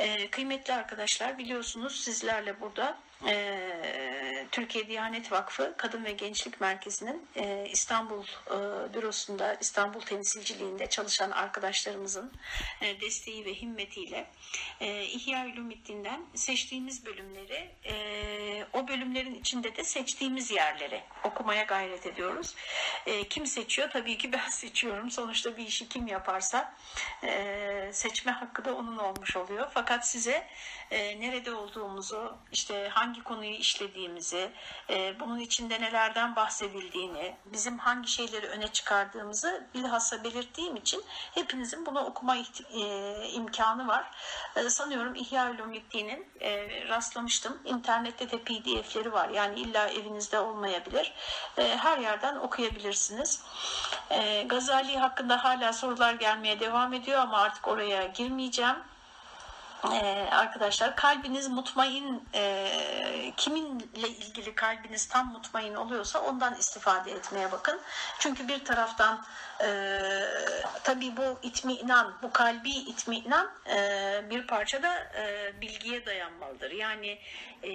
Ee, kıymetli arkadaşlar biliyorsunuz sizlerle burada e, Türkiye Diyanet Vakfı Kadın ve Gençlik Merkezi'nin e, İstanbul e, bürosunda İstanbul temsilciliğinde çalışan arkadaşlarımızın e, desteği ve himmetiyle e, İhya Ulumiddin'den seçtiğimiz bölümleri e, o bölümlerin içinde de seçtiğimiz yerleri okumaya gayret ediyoruz. E, kim seçiyor? Tabii ki ben seçiyorum. Sonuçta bir işi kim yaparsa e, seçme hakkı da onun olmuş oluyor. Fakat size e, nerede olduğumuzu, işte hangi konuyu işlediğimizi, e, bunun içinde nelerden bahsedildiğini, bizim hangi şeyleri öne çıkardığımızı bilhassa belirttiğim için hepinizin bunu okuma e, imkanı var. E, sanıyorum İhya Ulumiddin'in e, rastlamıştım. İnternette de pdf'leri var. Yani illa evinizde olmayabilir. E, her yerden okuyabilirsiniz. E, Gazali hakkında hala sorular gelmeye devam ediyor ama artık oraya girmeyeceğim ee, arkadaşlar kalbiniz mutmain e, kiminle ilgili kalbiniz tam mutmain oluyorsa ondan istifade etmeye bakın. Çünkü bir taraftan e, tabii bu itminan, bu kalbi itminan e, bir parça da e, bilgiye dayanmalıdır. Yani e,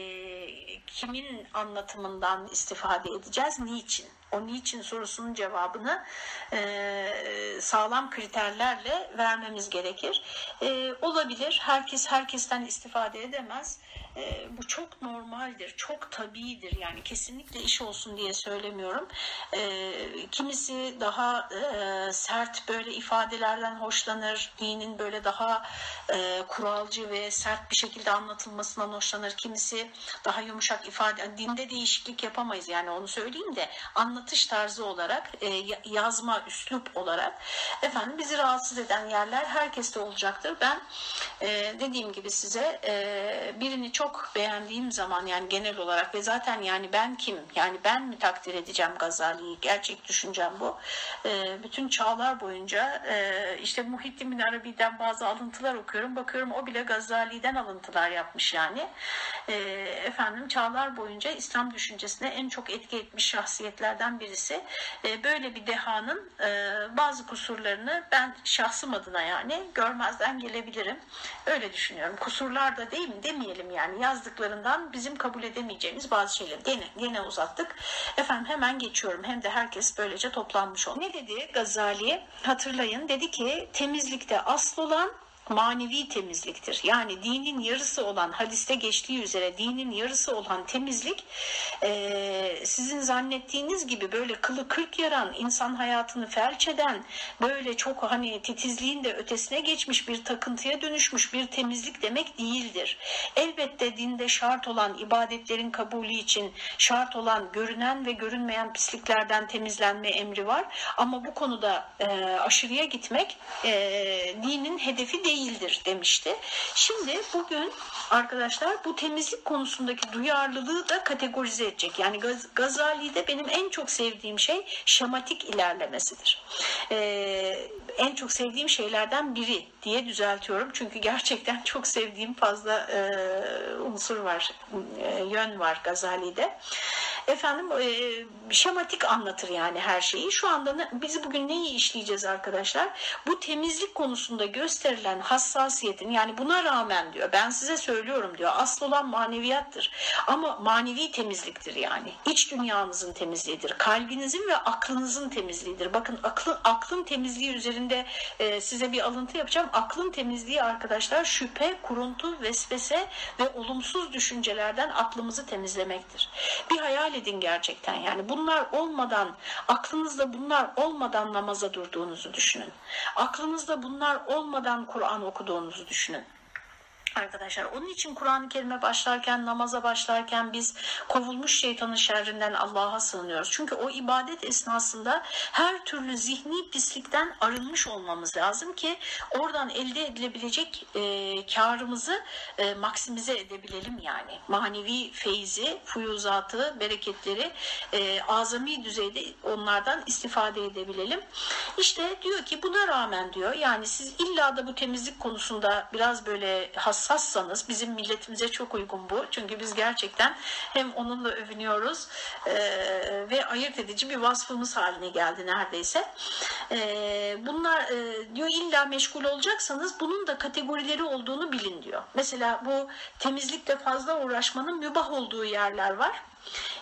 kimin anlatımından istifade edeceğiz, niçin? o niçin sorusunun cevabını e, sağlam kriterlerle vermemiz gerekir. E, olabilir. Herkes herkesten istifade edemez. E, bu çok normaldir, çok tabidir. Yani kesinlikle iş olsun diye söylemiyorum. E, kimisi daha e, sert böyle ifadelerden hoşlanır. Dinin böyle daha e, kuralcı ve sert bir şekilde anlatılmasından hoşlanır. Kimisi daha yumuşak ifade. Dinde değişiklik yapamayız yani onu söyleyeyim de anlatış tarzı olarak, e, yazma, üslup olarak efendim bizi rahatsız eden yerler herkeste olacaktır. Ben e, dediğim gibi size e, birini çok çok beğendiğim zaman yani genel olarak ve zaten yani ben kim yani ben mi takdir edeceğim Gazali'yi gerçek düşüncem bu. E, bütün çağlar boyunca e, işte Muhittin bin Arabi'den bazı alıntılar okuyorum bakıyorum o bile Gazali'den alıntılar yapmış yani. E, efendim çağlar boyunca İslam düşüncesine en çok etki etmiş şahsiyetlerden birisi. E, böyle bir dehanın e, bazı kusurlarını ben şahsım adına yani görmezden gelebilirim. Öyle düşünüyorum. Kusurlar da değil mi demeyelim yani yani yazdıklarından bizim kabul edemeyeceğimiz bazı şeyleri gene, gene uzattık. Efendim hemen geçiyorum. Hem de herkes böylece toplanmış oldu. Ne dedi Gazali? Hatırlayın. Dedi ki temizlikte asıl olan manevi temizliktir. Yani dinin yarısı olan hadiste geçtiği üzere dinin yarısı olan temizlik e, sizin zannettiğiniz gibi böyle kılı kırk yaran insan hayatını felç eden böyle çok hani titizliğin de ötesine geçmiş bir takıntıya dönüşmüş bir temizlik demek değildir. Elbette dinde şart olan ibadetlerin kabulü için şart olan görünen ve görünmeyen pisliklerden temizlenme emri var. Ama bu konuda e, aşırıya gitmek e, dinin hedefi değil değildir demişti. Şimdi bugün arkadaşlar bu temizlik konusundaki duyarlılığı da kategorize edecek. Yani Gaz Gazali'de benim en çok sevdiğim şey şematik ilerlemesidir. Ee, en çok sevdiğim şeylerden biri diye düzeltiyorum. Çünkü gerçekten çok sevdiğim fazla e, unsur var, e, yön var Gazali'de efendim e, şematik anlatır yani her şeyi. Şu anda ne, biz bugün neyi işleyeceğiz arkadaşlar? Bu temizlik konusunda gösterilen hassasiyetin yani buna rağmen diyor ben size söylüyorum diyor asıl olan maneviyattır. Ama manevi temizliktir yani. İç dünyanızın temizliğidir. Kalbinizin ve aklınızın temizliğidir. Bakın aklın, aklın temizliği üzerinde e, size bir alıntı yapacağım. Aklın temizliği arkadaşlar şüphe, kuruntu, vesvese ve olumsuz düşüncelerden aklımızı temizlemektir. Bir hayal edin gerçekten yani bunlar olmadan aklınızda bunlar olmadan namaza durduğunuzu düşünün. Aklınızda bunlar olmadan Kur'an okuduğunuzu düşünün. Arkadaşlar onun için Kur'an-ı Kerim'e başlarken, namaza başlarken biz kovulmuş şeytanın şerrinden Allah'a sığınıyoruz. Çünkü o ibadet esnasında her türlü zihni pislikten arınmış olmamız lazım ki oradan elde edilebilecek e, karımızı e, maksimize edebilelim yani. Manevi feyzi, fuyuzatı, bereketleri e, azami düzeyde onlardan istifade edebilelim. İşte diyor ki buna rağmen diyor yani siz illa da bu temizlik konusunda biraz böyle has hassassanız bizim milletimize çok uygun bu. Çünkü biz gerçekten hem onunla övünüyoruz e, ve ayırt edici bir vasfımız haline geldi neredeyse. E, bunlar e, diyor illa meşgul olacaksanız bunun da kategorileri olduğunu bilin diyor. Mesela bu temizlikle fazla uğraşmanın mübah olduğu yerler var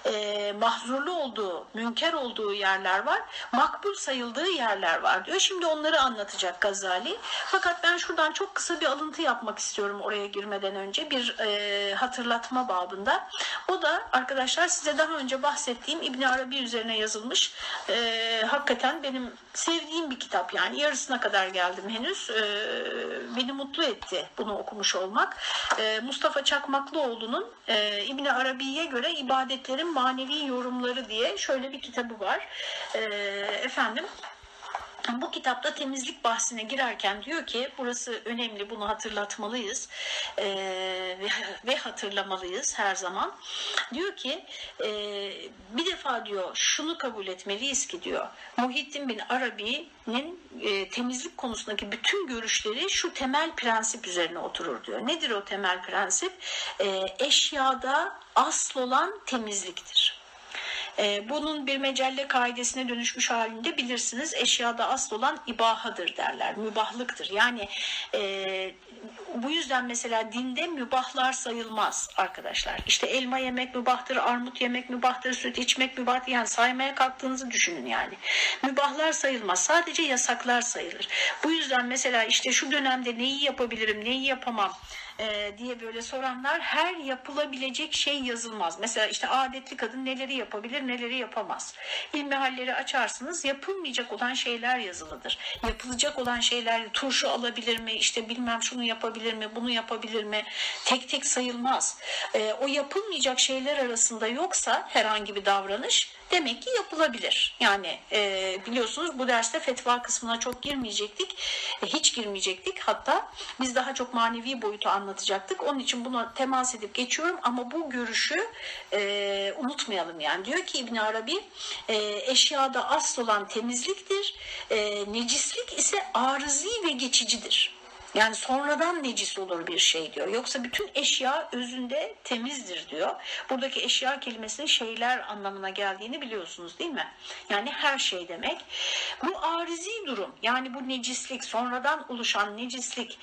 e, mahzurlu olduğu, münker olduğu yerler var. Makbul sayıldığı yerler var diyor. Şimdi onları anlatacak Gazali. Fakat ben şuradan çok kısa bir alıntı yapmak istiyorum oraya girmeden önce. Bir e, hatırlatma babında. O da arkadaşlar size daha önce bahsettiğim İbn Arabi üzerine yazılmış. E, hakikaten benim sevdiğim bir kitap yani. Yarısına kadar geldim henüz. E, beni mutlu etti bunu okumuş olmak. E, Mustafa Çakmaklıoğlu'nun e, İbn Arabi'ye göre ibadetlerin manevi yorumları diye şöyle bir kitabı var. E, efendim bu kitapta temizlik bahsine girerken diyor ki burası önemli bunu hatırlatmalıyız e, ve, ve hatırlamalıyız her zaman. Diyor ki e, bir defa diyor şunu kabul etmeliyiz ki diyor Muhittin bin Arabi'nin e, temizlik konusundaki bütün görüşleri şu temel prensip üzerine oturur diyor. Nedir o temel prensip? E, eşyada asıl olan temizliktir. E, bunun bir mecelle kaidesine dönüşmüş halinde bilirsiniz eşyada asıl olan ibahadır derler, mübahlıktır. Yani e, bu yüzden mesela dinde mübahlar sayılmaz arkadaşlar. İşte elma yemek mübahtır, armut yemek mübahtır, süt içmek mübahtır. Yani saymaya kalktığınızı düşünün yani. Mübahlar sayılmaz. Sadece yasaklar sayılır. Bu yüzden mesela işte şu dönemde neyi yapabilirim, neyi yapamam e, diye böyle soranlar her yapılabilecek şey yazılmaz. Mesela işte adetli kadın neleri yapabilir, neleri yapamaz. İlmihalleri açarsınız yapılmayacak olan şeyler yazılıdır. Yapılacak olan şeyler turşu alabilir mi, işte bilmem şunu yapabilir mi, bunu yapabilir mi tek tek sayılmaz. E, o yapılmayacak şeyler arasında yoksa herhangi bir davranış demek ki yapılabilir. Yani e, biliyorsunuz bu derste fetva kısmına çok girmeyecektik. E, hiç girmeyecektik. Hatta biz daha çok manevi boyutu anlatacaktık. Onun için buna temas edip geçiyorum ama bu görüşü e, unutmayalım. Yani diyor ki İbn Arabi e, eşyada asıl olan temizliktir. E, necislik ise arızi ve geçicidir. Yani sonradan necis olur bir şey diyor. Yoksa bütün eşya özünde temizdir diyor. Buradaki eşya kelimesinin şeyler anlamına geldiğini biliyorsunuz değil mi? Yani her şey demek. Bu arizi durum yani bu necislik sonradan oluşan necislik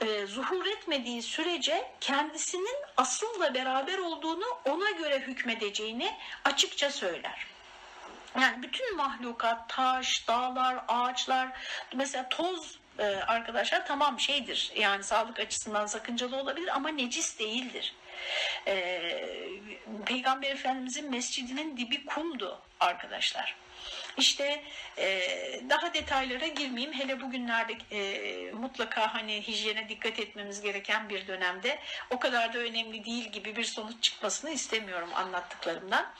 e, zuhur etmediği sürece kendisinin asılla beraber olduğunu ona göre hükmedeceğini açıkça söyler. Yani bütün mahlukat, taş, dağlar, ağaçlar, mesela toz e, arkadaşlar tamam şeydir yani sağlık açısından sakıncalı olabilir ama necis değildir. Ee, Peygamber Efendimizin mescidinin dibi kumdu arkadaşlar. İşte e, daha detaylara girmeyeyim. Hele bugünlerde e, mutlaka hani hijyene dikkat etmemiz gereken bir dönemde o kadar da önemli değil gibi bir sonuç çıkmasını istemiyorum anlattıklarımdan.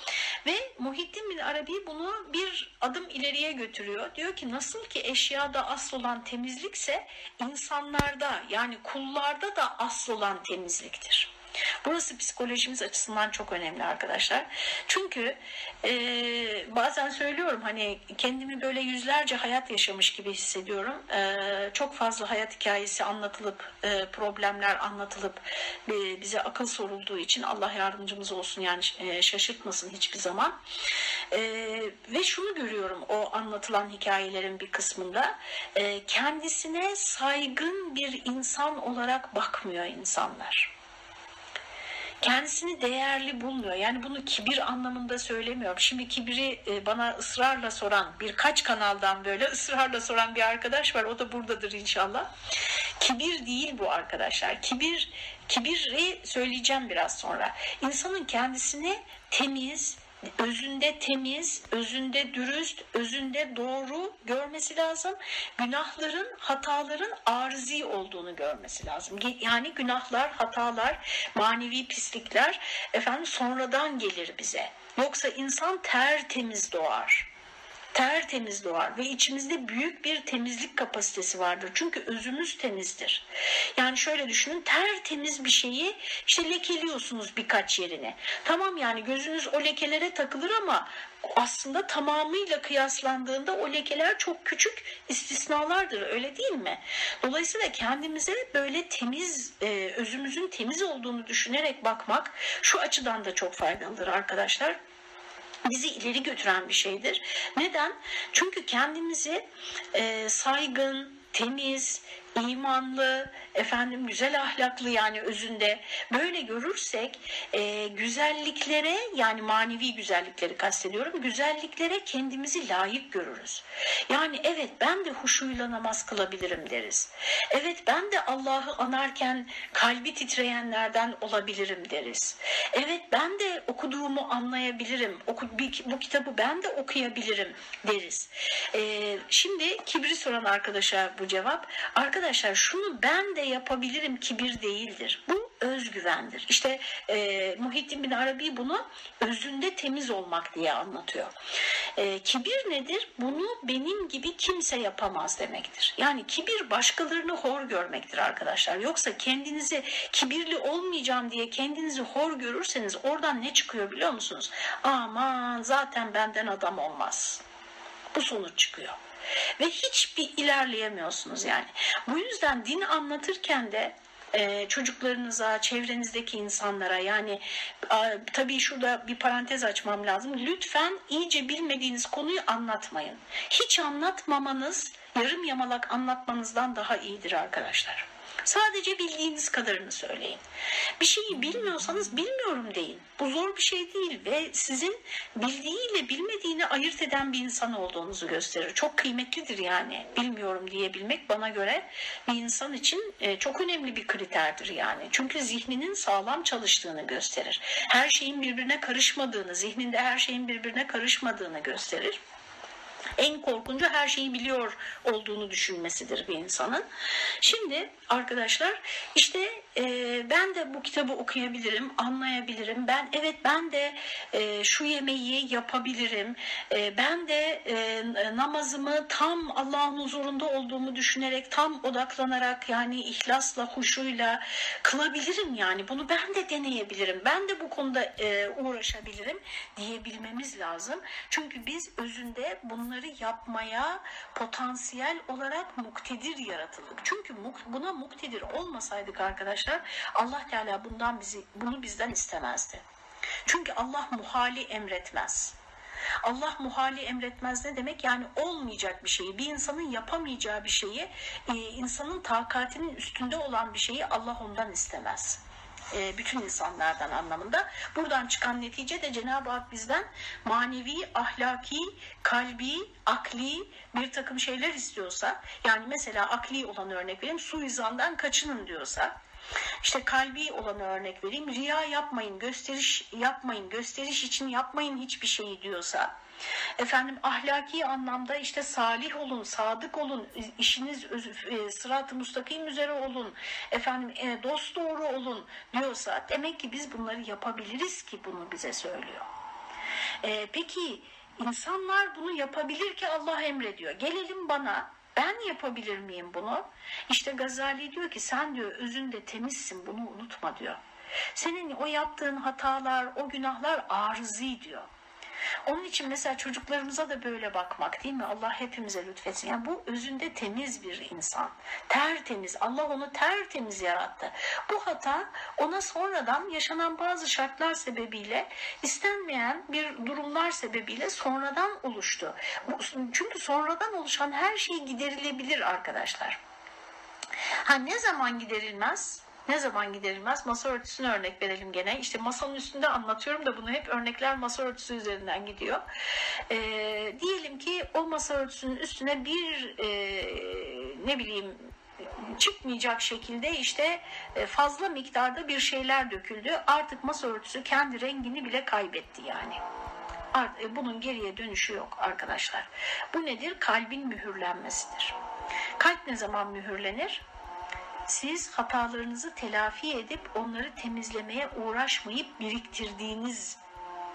Ve Muhittin bin Arabi bunu bir adım ileriye götürüyor. Diyor ki nasıl ki eşyada asıl olan temizlikse insanlarda yani kullarda da asıl olan temizliktir. Burası psikolojimiz açısından çok önemli arkadaşlar. Çünkü e, bazen söylüyorum hani kendimi böyle yüzlerce hayat yaşamış gibi hissediyorum. E, çok fazla hayat hikayesi anlatılıp, e, problemler anlatılıp e, bize akıl sorulduğu için Allah yardımcımız olsun yani e, şaşırtmasın hiçbir zaman. E, ve şunu görüyorum o anlatılan hikayelerin bir kısmında e, kendisine saygın bir insan olarak bakmıyor insanlar kendisini değerli bulmuyor. Yani bunu kibir anlamında söylemiyorum. Şimdi kibiri e, bana ısrarla soran birkaç kanaldan böyle ısrarla soran bir arkadaş var. O da buradadır inşallah. Kibir değil bu arkadaşlar. Kibir kibiri söyleyeceğim biraz sonra. İnsanın kendisini temiz, özünde temiz, özünde dürüst, özünde doğru görmesi lazım. Günahların, hataların arzi olduğunu görmesi lazım. Yani günahlar, hatalar, manevi pislikler efendim sonradan gelir bize. Yoksa insan tertemiz doğar. Tertemiz doğar ve içimizde büyük bir temizlik kapasitesi vardır. Çünkü özümüz temizdir. Yani şöyle düşünün tertemiz bir şeyi işte lekeliyorsunuz birkaç yerine. Tamam yani gözünüz o lekelere takılır ama aslında tamamıyla kıyaslandığında o lekeler çok küçük istisnalardır öyle değil mi? Dolayısıyla kendimize böyle temiz e, özümüzün temiz olduğunu düşünerek bakmak şu açıdan da çok faydalıdır arkadaşlar bizi ileri götüren bir şeydir. Neden? Çünkü kendimizi e, saygın, temiz, imanlı, efendim güzel ahlaklı yani özünde böyle görürsek e, güzelliklere yani manevi güzellikleri kastediyorum güzelliklere kendimizi layık görürüz. Yani evet ben de huşuyla namaz kılabilirim deriz. Evet ben de Allah'ı anarken kalbi titreyenlerden olabilirim deriz. Evet ben de okuduğumu anlayabilirim. Oku, bu kitabı ben de okuyabilirim deriz. E, şimdi kibri soran arkadaşa bu cevap. Arkadaşlar şunu ben de yapabilirim kibir değildir. Bu özgüvendir. İşte e, Muhittin bin Arabi bunu özünde temiz olmak diye anlatıyor. E, kibir nedir? Bunu benim gibi kimse yapamaz demektir. Yani kibir başkalarını hor görmektir arkadaşlar. Yoksa kendinizi kibirli olmayacağım diye kendinizi hor görürseniz oradan ne çıkıyor biliyor musunuz? Aman zaten benden adam olmaz. Bu sonuç çıkıyor ve hiçbir ilerleyemiyorsunuz yani. Bu yüzden din anlatırken de e, çocuklarınıza, çevrenizdeki insanlara yani tabii şurada bir parantez açmam lazım. Lütfen iyice bilmediğiniz konuyu anlatmayın. Hiç anlatmamanız yarım yamalak anlatmanızdan daha iyidir arkadaşlar. Sadece bildiğiniz kadarını söyleyin. Bir şeyi bilmiyorsanız bilmiyorum deyin. Bu zor bir şey değil ve sizin bildiğiyle bilmediğini ayırt eden bir insan olduğunuzu gösterir. Çok kıymetlidir yani. Bilmiyorum diyebilmek bana göre bir insan için e, çok önemli bir kriterdir yani. Çünkü zihninin sağlam çalıştığını gösterir. Her şeyin birbirine karışmadığını, zihninde her şeyin birbirine karışmadığını gösterir en korkuncu her şeyi biliyor olduğunu düşünmesidir bir insanın. Şimdi arkadaşlar işte e, ben de bu kitabı okuyabilirim, anlayabilirim. Ben evet ben de e, şu yemeği yapabilirim. E, ben de e, namazımı tam Allah'ın huzurunda olduğumu düşünerek, tam odaklanarak yani ihlasla, huşuyla kılabilirim yani. Bunu ben de deneyebilirim. Ben de bu konuda e, uğraşabilirim diyebilmemiz lazım. Çünkü biz özünde bunları yapmaya potansiyel olarak muktedir yaratıldık. Çünkü buna muktedir olmasaydık arkadaşlar Allah Teala bundan bizi bunu bizden istemezdi. Çünkü Allah muhali emretmez. Allah muhali emretmez ne demek? Yani olmayacak bir şeyi, bir insanın yapamayacağı bir şeyi, e, insanın takatinin üstünde olan bir şeyi Allah ondan istemez e, bütün insanlardan anlamında. Buradan çıkan netice de Cenab-ı Hak bizden manevi, ahlaki, kalbi, akli bir takım şeyler istiyorsa yani mesela akli olan örnek vereyim suizandan kaçının diyorsa işte kalbi olan örnek vereyim riya yapmayın gösteriş yapmayın gösteriş için yapmayın hiçbir şeyi diyorsa Efendim ahlaki anlamda işte salih olun, sadık olun, işiniz e, sırat-ı mustakim üzere olun, efendim e, dost doğru olun diyorsa demek ki biz bunları yapabiliriz ki bunu bize söylüyor. E, peki insanlar bunu yapabilir ki Allah emrediyor. Gelelim bana ben yapabilir miyim bunu? İşte Gazali diyor ki sen diyor özünde temizsin bunu unutma diyor. Senin o yaptığın hatalar, o günahlar arızi diyor. Onun için mesela çocuklarımıza da böyle bakmak değil mi? Allah hepimize lütfetsin. Yani bu özünde temiz bir insan. Tertemiz. Allah onu tertemiz yarattı. Bu hata ona sonradan yaşanan bazı şartlar sebebiyle istenmeyen bir durumlar sebebiyle sonradan oluştu. Çünkü sonradan oluşan her şey giderilebilir arkadaşlar. Ha ne zaman giderilmez? Ne zaman giderilmez? Masa örtüsünü örnek verelim gene. İşte masanın üstünde anlatıyorum da bunu hep örnekler masa örtüsü üzerinden gidiyor. E, diyelim ki o masa örtüsünün üstüne bir e, ne bileyim çıkmayacak şekilde işte e, fazla miktarda bir şeyler döküldü. Artık masa örtüsü kendi rengini bile kaybetti yani. E, bunun geriye dönüşü yok arkadaşlar. Bu nedir? Kalbin mühürlenmesidir. Kalp ne zaman mühürlenir? Siz hatalarınızı telafi edip onları temizlemeye uğraşmayıp biriktirdiğiniz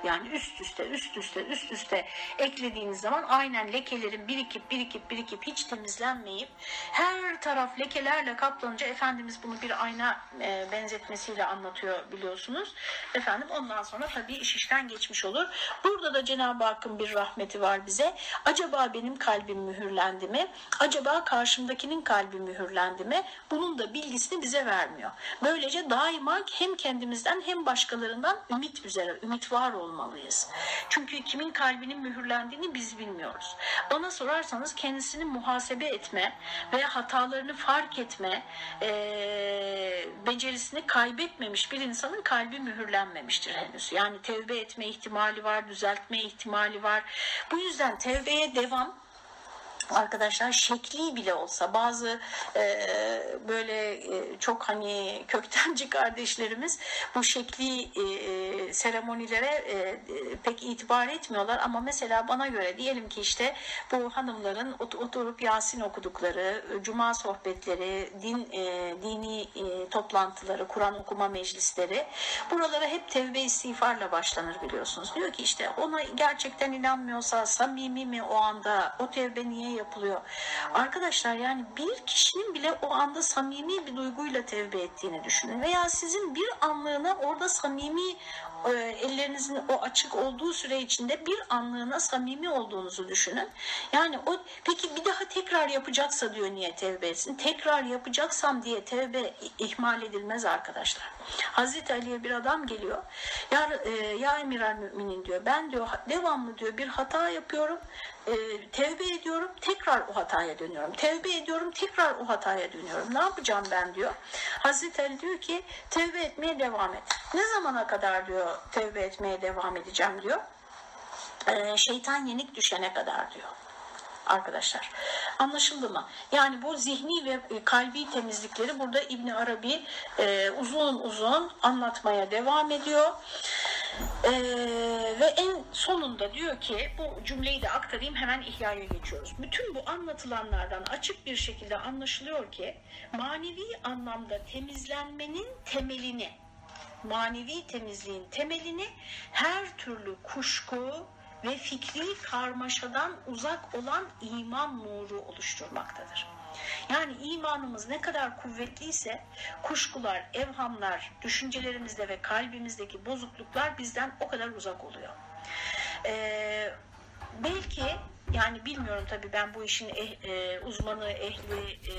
Yani üst üste üst üste üst üste eklediğiniz zaman aynen lekelerin birikip birikip birikip hiç temizlenmeyip her taraf lekelerle kaplanınca Efendimiz bunu bir ayna e, benzetmesiyle anlatıyor biliyorsunuz. Efendim ondan sonra tabii iş işten geçmiş olur. Burada da Cenab-ı Hakk'ın bir rahmeti var bize. Acaba benim kalbim mühürlendi mi? Acaba karşımdakinin kalbi mühürlendi mi? Bunun da bilgisini bize vermiyor. Böylece daima hem kendimizden hem başkalarından ümit üzere, ümit var olmalıyız. Çünkü kimin kalbinin mühürlendiğini biz bilmiyoruz. Bana sorarsanız kendisini muhasebe etme ve hatalarını fark etme e, becerisini kaybetmemiş bir insanın kalbi mühürlenmemiştir henüz. Yani tevbe etme ihtimali var, düzeltme ihtimali var. Bu yüzden tevbeye devam arkadaşlar şekli bile olsa bazı e, böyle e, çok hani köktenci kardeşlerimiz bu şekli e, seremonilere e, pek itibar etmiyorlar ama mesela bana göre diyelim ki işte bu hanımların oturup Yasin okudukları, cuma sohbetleri, din e, dini e, toplantıları, Kur'an okuma meclisleri buralara hep tevbe istiğfarla başlanır biliyorsunuz. Diyor ki işte ona gerçekten inanmıyorsa samimi mi o anda o tevbe niye yapılıyor? Arkadaşlar yani bir kişinin bile o anda samimi bir duyguyla tevbe ettiğini düşünün. Veya sizin bir anlığına orada samimi e, ellerinizin o açık olduğu süre içinde bir anlığına samimi olduğunuzu düşünün. Yani o peki bir daha tekrar yapacaksa diyor niye tevbe etsin? Tekrar yapacaksam diye tevbe ihmal edilmez arkadaşlar. Hazreti Ali'ye bir adam geliyor. Ya, e, ya Emiral Müminin diyor ben diyor devamlı diyor bir hata yapıyorum e, tevbe ediyorum tekrar o hataya dönüyorum. Tevbe ediyorum tekrar o hataya dönüyorum. Ne yapacağım ben diyor. Hazreti Ali diyor ki tevbe etmeye devam et. Ne zamana kadar diyor tevbe etmeye devam edeceğim diyor. E, şeytan yenik düşene kadar diyor arkadaşlar. Anlaşıldı mı? Yani bu zihni ve kalbi temizlikleri burada İbni Arabi e, uzun uzun anlatmaya devam ediyor. Ee, ve en sonunda diyor ki bu cümleyi de aktarayım hemen ihyaya geçiyoruz. Bütün bu anlatılanlardan açık bir şekilde anlaşılıyor ki manevi anlamda temizlenmenin temelini manevi temizliğin temelini her türlü kuşku ve fikri karmaşadan uzak olan iman nuru oluşturmaktadır. Yani imanımız ne kadar kuvvetliyse kuşkular, evhamlar, düşüncelerimizde ve kalbimizdeki bozukluklar bizden o kadar uzak oluyor. Ee, belki yani bilmiyorum tabii ben bu işin eh, e, uzmanı, ehli e,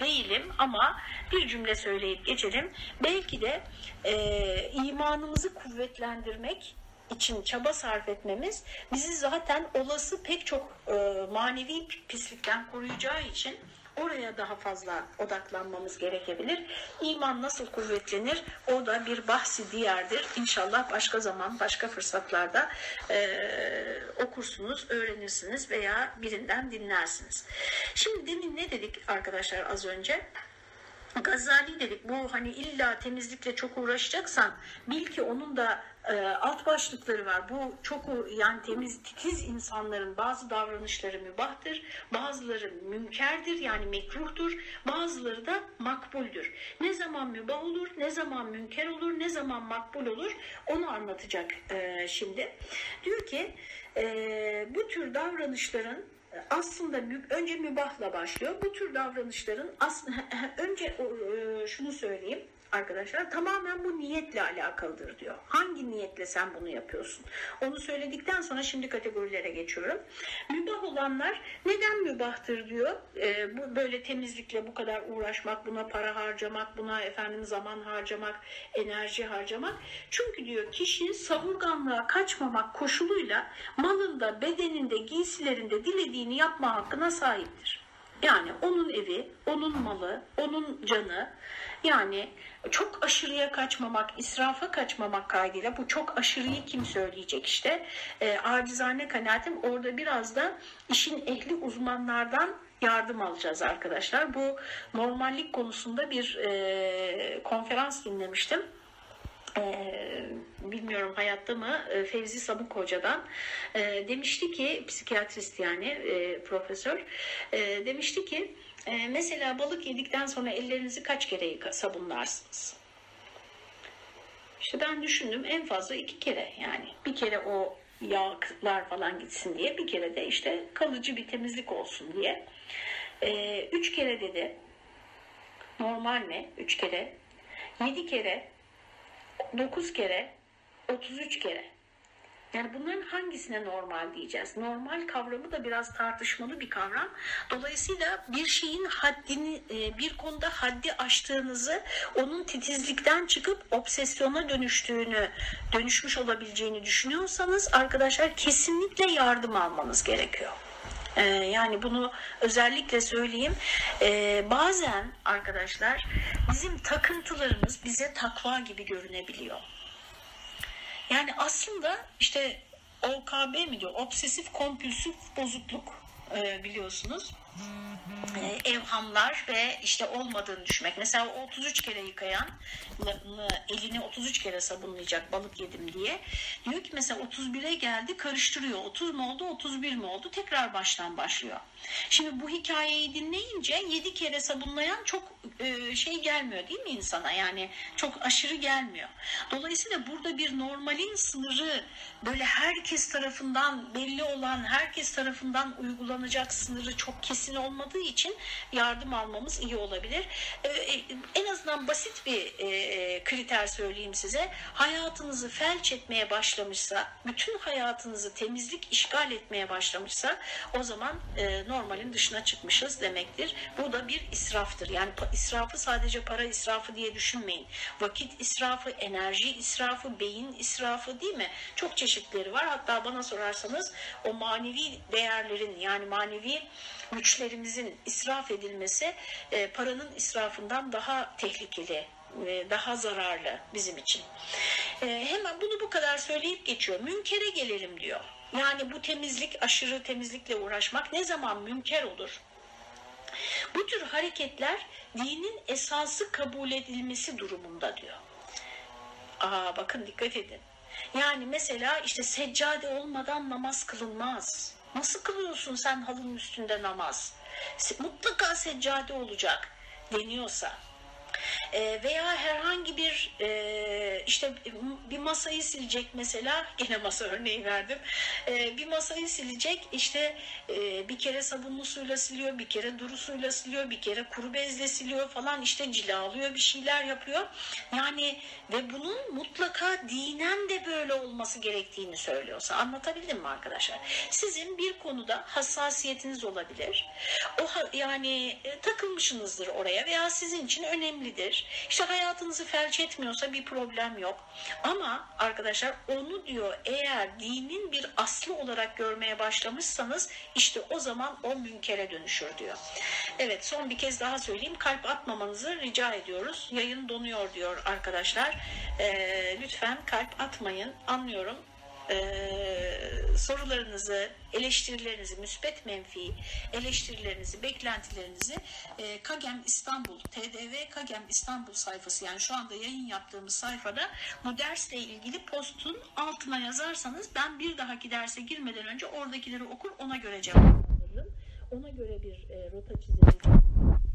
değilim ama bir cümle söyleyip geçelim. Belki de e, imanımızı kuvvetlendirmek için çaba sarf etmemiz bizi zaten olası pek çok e, manevi pislikten koruyacağı için oraya daha fazla odaklanmamız gerekebilir. İman nasıl kuvvetlenir? O da bir bahsi diğerdir. İnşallah başka zaman, başka fırsatlarda e, okursunuz, öğrenirsiniz veya birinden dinlersiniz. Şimdi demin ne dedik arkadaşlar az önce? Gazali dedik bu hani illa temizlikle çok uğraşacaksan bil ki onun da e, alt başlıkları var. Bu çok yani temiz titiz insanların bazı davranışları mübahtır, bazıları münkerdir yani mekruhtur, bazıları da makbuldür. Ne zaman mübah olur, ne zaman münker olur, ne zaman makbul olur onu anlatacak e, şimdi. Diyor ki e, bu tür davranışların aslında önce mübahla başlıyor. Bu tür davranışların aslında önce şunu söyleyeyim arkadaşlar tamamen bu niyetle alakalıdır diyor. Hangi niyetle sen bunu yapıyorsun? Onu söyledikten sonra şimdi kategorilere geçiyorum. Mübah olanlar neden mübahtır diyor. E, bu böyle temizlikle bu kadar uğraşmak, buna para harcamak, buna efendim zaman harcamak, enerji harcamak. Çünkü diyor kişi savurganlığa kaçmamak koşuluyla malında, bedeninde, giysilerinde dilediğini yapma hakkına sahiptir. Yani onun evi, onun malı, onun canı yani çok aşırıya kaçmamak, israfa kaçmamak kaydıyla bu çok aşırıyı kim söyleyecek işte. E, acizane kanaatim orada biraz da işin ehli uzmanlardan yardım alacağız arkadaşlar. Bu normallik konusunda bir e, konferans dinlemiştim. Ee, bilmiyorum hayatta mı e, Fevzi Sabuk Hoca'dan e, demişti ki psikiyatrist yani e, profesör e, demişti ki e, mesela balık yedikten sonra ellerinizi kaç kere sabunlarsınız? İşte ben düşündüm en fazla iki kere yani bir kere o yağlar falan gitsin diye bir kere de işte kalıcı bir temizlik olsun diye. Ee, üç kere dedi normal mi? Üç kere. Yedi kere. Dokuz kere. Otuz üç kere. Yani bunların hangisine normal diyeceğiz? Normal kavramı da biraz tartışmalı bir kavram. Dolayısıyla bir şeyin haddini e, bir konuda haddi aştığınızı, onun titizlikten çıkıp obsesyona dönüştüğünü, dönüşmüş olabileceğini düşünüyorsanız arkadaşlar kesinlikle yardım almanız gerekiyor. E, yani bunu özellikle söyleyeyim. E, bazen arkadaşlar bizim takıntılarımız bize takva gibi görünebiliyor. Yani aslında işte OKB mi diyor? Obsesif kompulsif bozukluk e, biliyorsunuz. E, evhamlar ve işte olmadığını düşünmek. Mesela 33 kere yıkayan elini 33 kere sabunlayacak balık yedim diye. Diyor ki mesela 31'e geldi karıştırıyor. 30 mu oldu 31 mi oldu tekrar baştan başlıyor. Şimdi bu hikayeyi dinleyince 7 kere sabunlayan çok e, şey gelmiyor değil mi insana? Yani çok aşırı gelmiyor. Dolayısıyla burada bir normalin sınırı böyle herkes tarafından belli olan herkes tarafından uygulanacak sınırı çok kesin olmadığı için yardım almamız iyi olabilir. E, e, en azından basit bir kriter söyleyeyim size. Hayatınızı felç etmeye başlamışsa, bütün hayatınızı temizlik işgal etmeye başlamışsa o zaman normalin dışına çıkmışız demektir. Bu da bir israftır. Yani israfı sadece para israfı diye düşünmeyin. Vakit israfı, enerji israfı, beyin israfı değil mi? Çok çeşitleri var. Hatta bana sorarsanız o manevi değerlerin yani manevi güçlerimizin israf edilmesi e, paranın israfından daha tehlikeli e, daha zararlı bizim için. E, hemen bunu bu kadar söyleyip geçiyor. Münkere gelelim diyor. Yani bu temizlik, aşırı temizlikle uğraşmak ne zaman münker olur? Bu tür hareketler dinin esası kabul edilmesi durumunda diyor. Aa bakın dikkat edin. Yani mesela işte seccade olmadan namaz kılınmaz. Nasıl kılıyorsun sen halının üstünde namaz? Mutlaka seccade olacak deniyorsa e, veya herhangi bir e, işte bir masayı silecek mesela gene masa örneği verdim. E, bir masayı silecek işte e, bir kere sabunlu suyla siliyor bir kere duru suyla siliyor bir kere kuru bezle siliyor falan işte cilalıyor bir şeyler yapıyor. Yani ve bunun mutlaka dinen de böyle olması gerektiğini söylüyorsa anlatabildim mi arkadaşlar? Sizin bir konuda hassasiyetiniz olabilir. O yani e, takılmışsınızdır oraya veya sizin için önemlidir işte hayatınızı felç etmiyorsa bir problem yok. Ama arkadaşlar onu diyor eğer dinin bir aslı olarak görmeye başlamışsanız işte o zaman o münkere dönüşür diyor. Evet son bir kez daha söyleyeyim. Kalp atmamanızı rica ediyoruz. Yayın donuyor diyor arkadaşlar. Ee, lütfen kalp atmayın. Anlıyorum sorularınızı, eleştirilerinizi, müspet menfi eleştirilerinizi, beklentilerinizi e, Kagem İstanbul, TDV Kagem İstanbul sayfası yani şu anda yayın yaptığımız sayfada bu dersle ilgili postun altına yazarsanız ben bir dahaki derse girmeden önce oradakileri okur ona göre cevap veririm. Ona göre bir e, rota mesela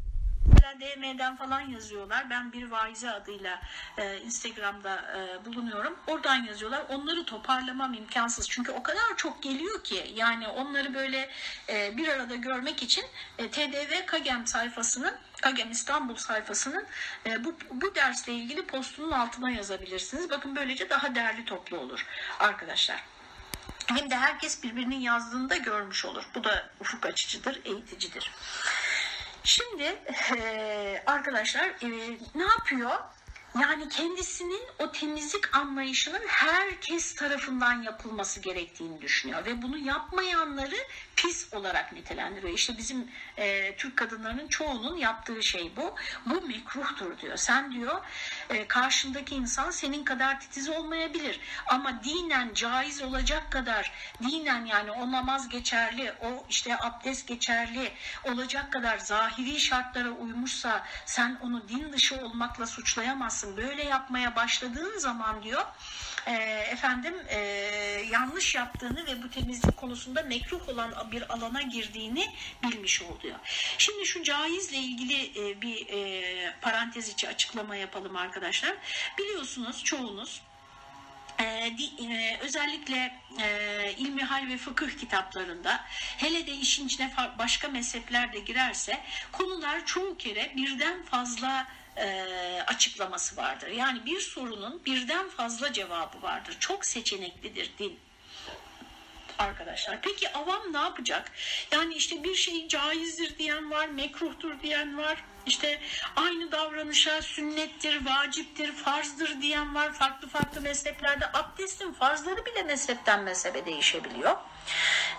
DM'den falan yazıyorlar. Ben bir vaize adıyla e, Instagram'da e, bulunuyorum. Oradan yazıyorlar. Onları toparlamam imkansız. Çünkü o kadar çok geliyor ki yani onları böyle e, bir arada görmek için e, TDV Kagem sayfasının Kagem İstanbul sayfasının e, bu, bu dersle ilgili postunun altına yazabilirsiniz. Bakın böylece daha değerli toplu olur arkadaşlar. Hem de herkes birbirinin yazdığını da görmüş olur. Bu da ufuk açıcıdır, eğiticidir. Şimdi e, arkadaşlar e, ne yapıyor? Yani kendisinin o temizlik anlayışının herkes tarafından yapılması gerektiğini düşünüyor ve bunu yapmayanları pis olarak nitelendiriyor. İşte bizim e, Türk kadınlarının çoğunun yaptığı şey bu. Bu mekruhtur diyor. Sen diyor e, karşındaki insan senin kadar titiz olmayabilir ama dinen caiz olacak kadar dinen yani o namaz geçerli, o işte abdest geçerli olacak kadar zahiri şartlara uymuşsa sen onu din dışı olmakla suçlayamazsın. Böyle yapmaya başladığın zaman diyor e, efendim e, yanlış yaptığını ve bu temizlik konusunda mekruh olan bir alana girdiğini bilmiş oluyor. Şimdi şu caizle ilgili e, bir e, parantez içi açıklama yapalım arkadaşlar. Biliyorsunuz çoğunuz ee, e, özellikle e, ilmihal ve fıkıh kitaplarında hele de işin içine başka mezhepler de girerse konular çoğu kere birden fazla e, açıklaması vardır. Yani bir sorunun birden fazla cevabı vardır. Çok seçeneklidir din arkadaşlar. Peki avam ne yapacak? Yani işte bir şey caizdir diyen var, mekruhtur diyen var. İşte aynı davranışa sünnettir, vaciptir, farzdır diyen var. Farklı farklı mezheplerde abdestin farzları bile mezhepten mezhebe değişebiliyor.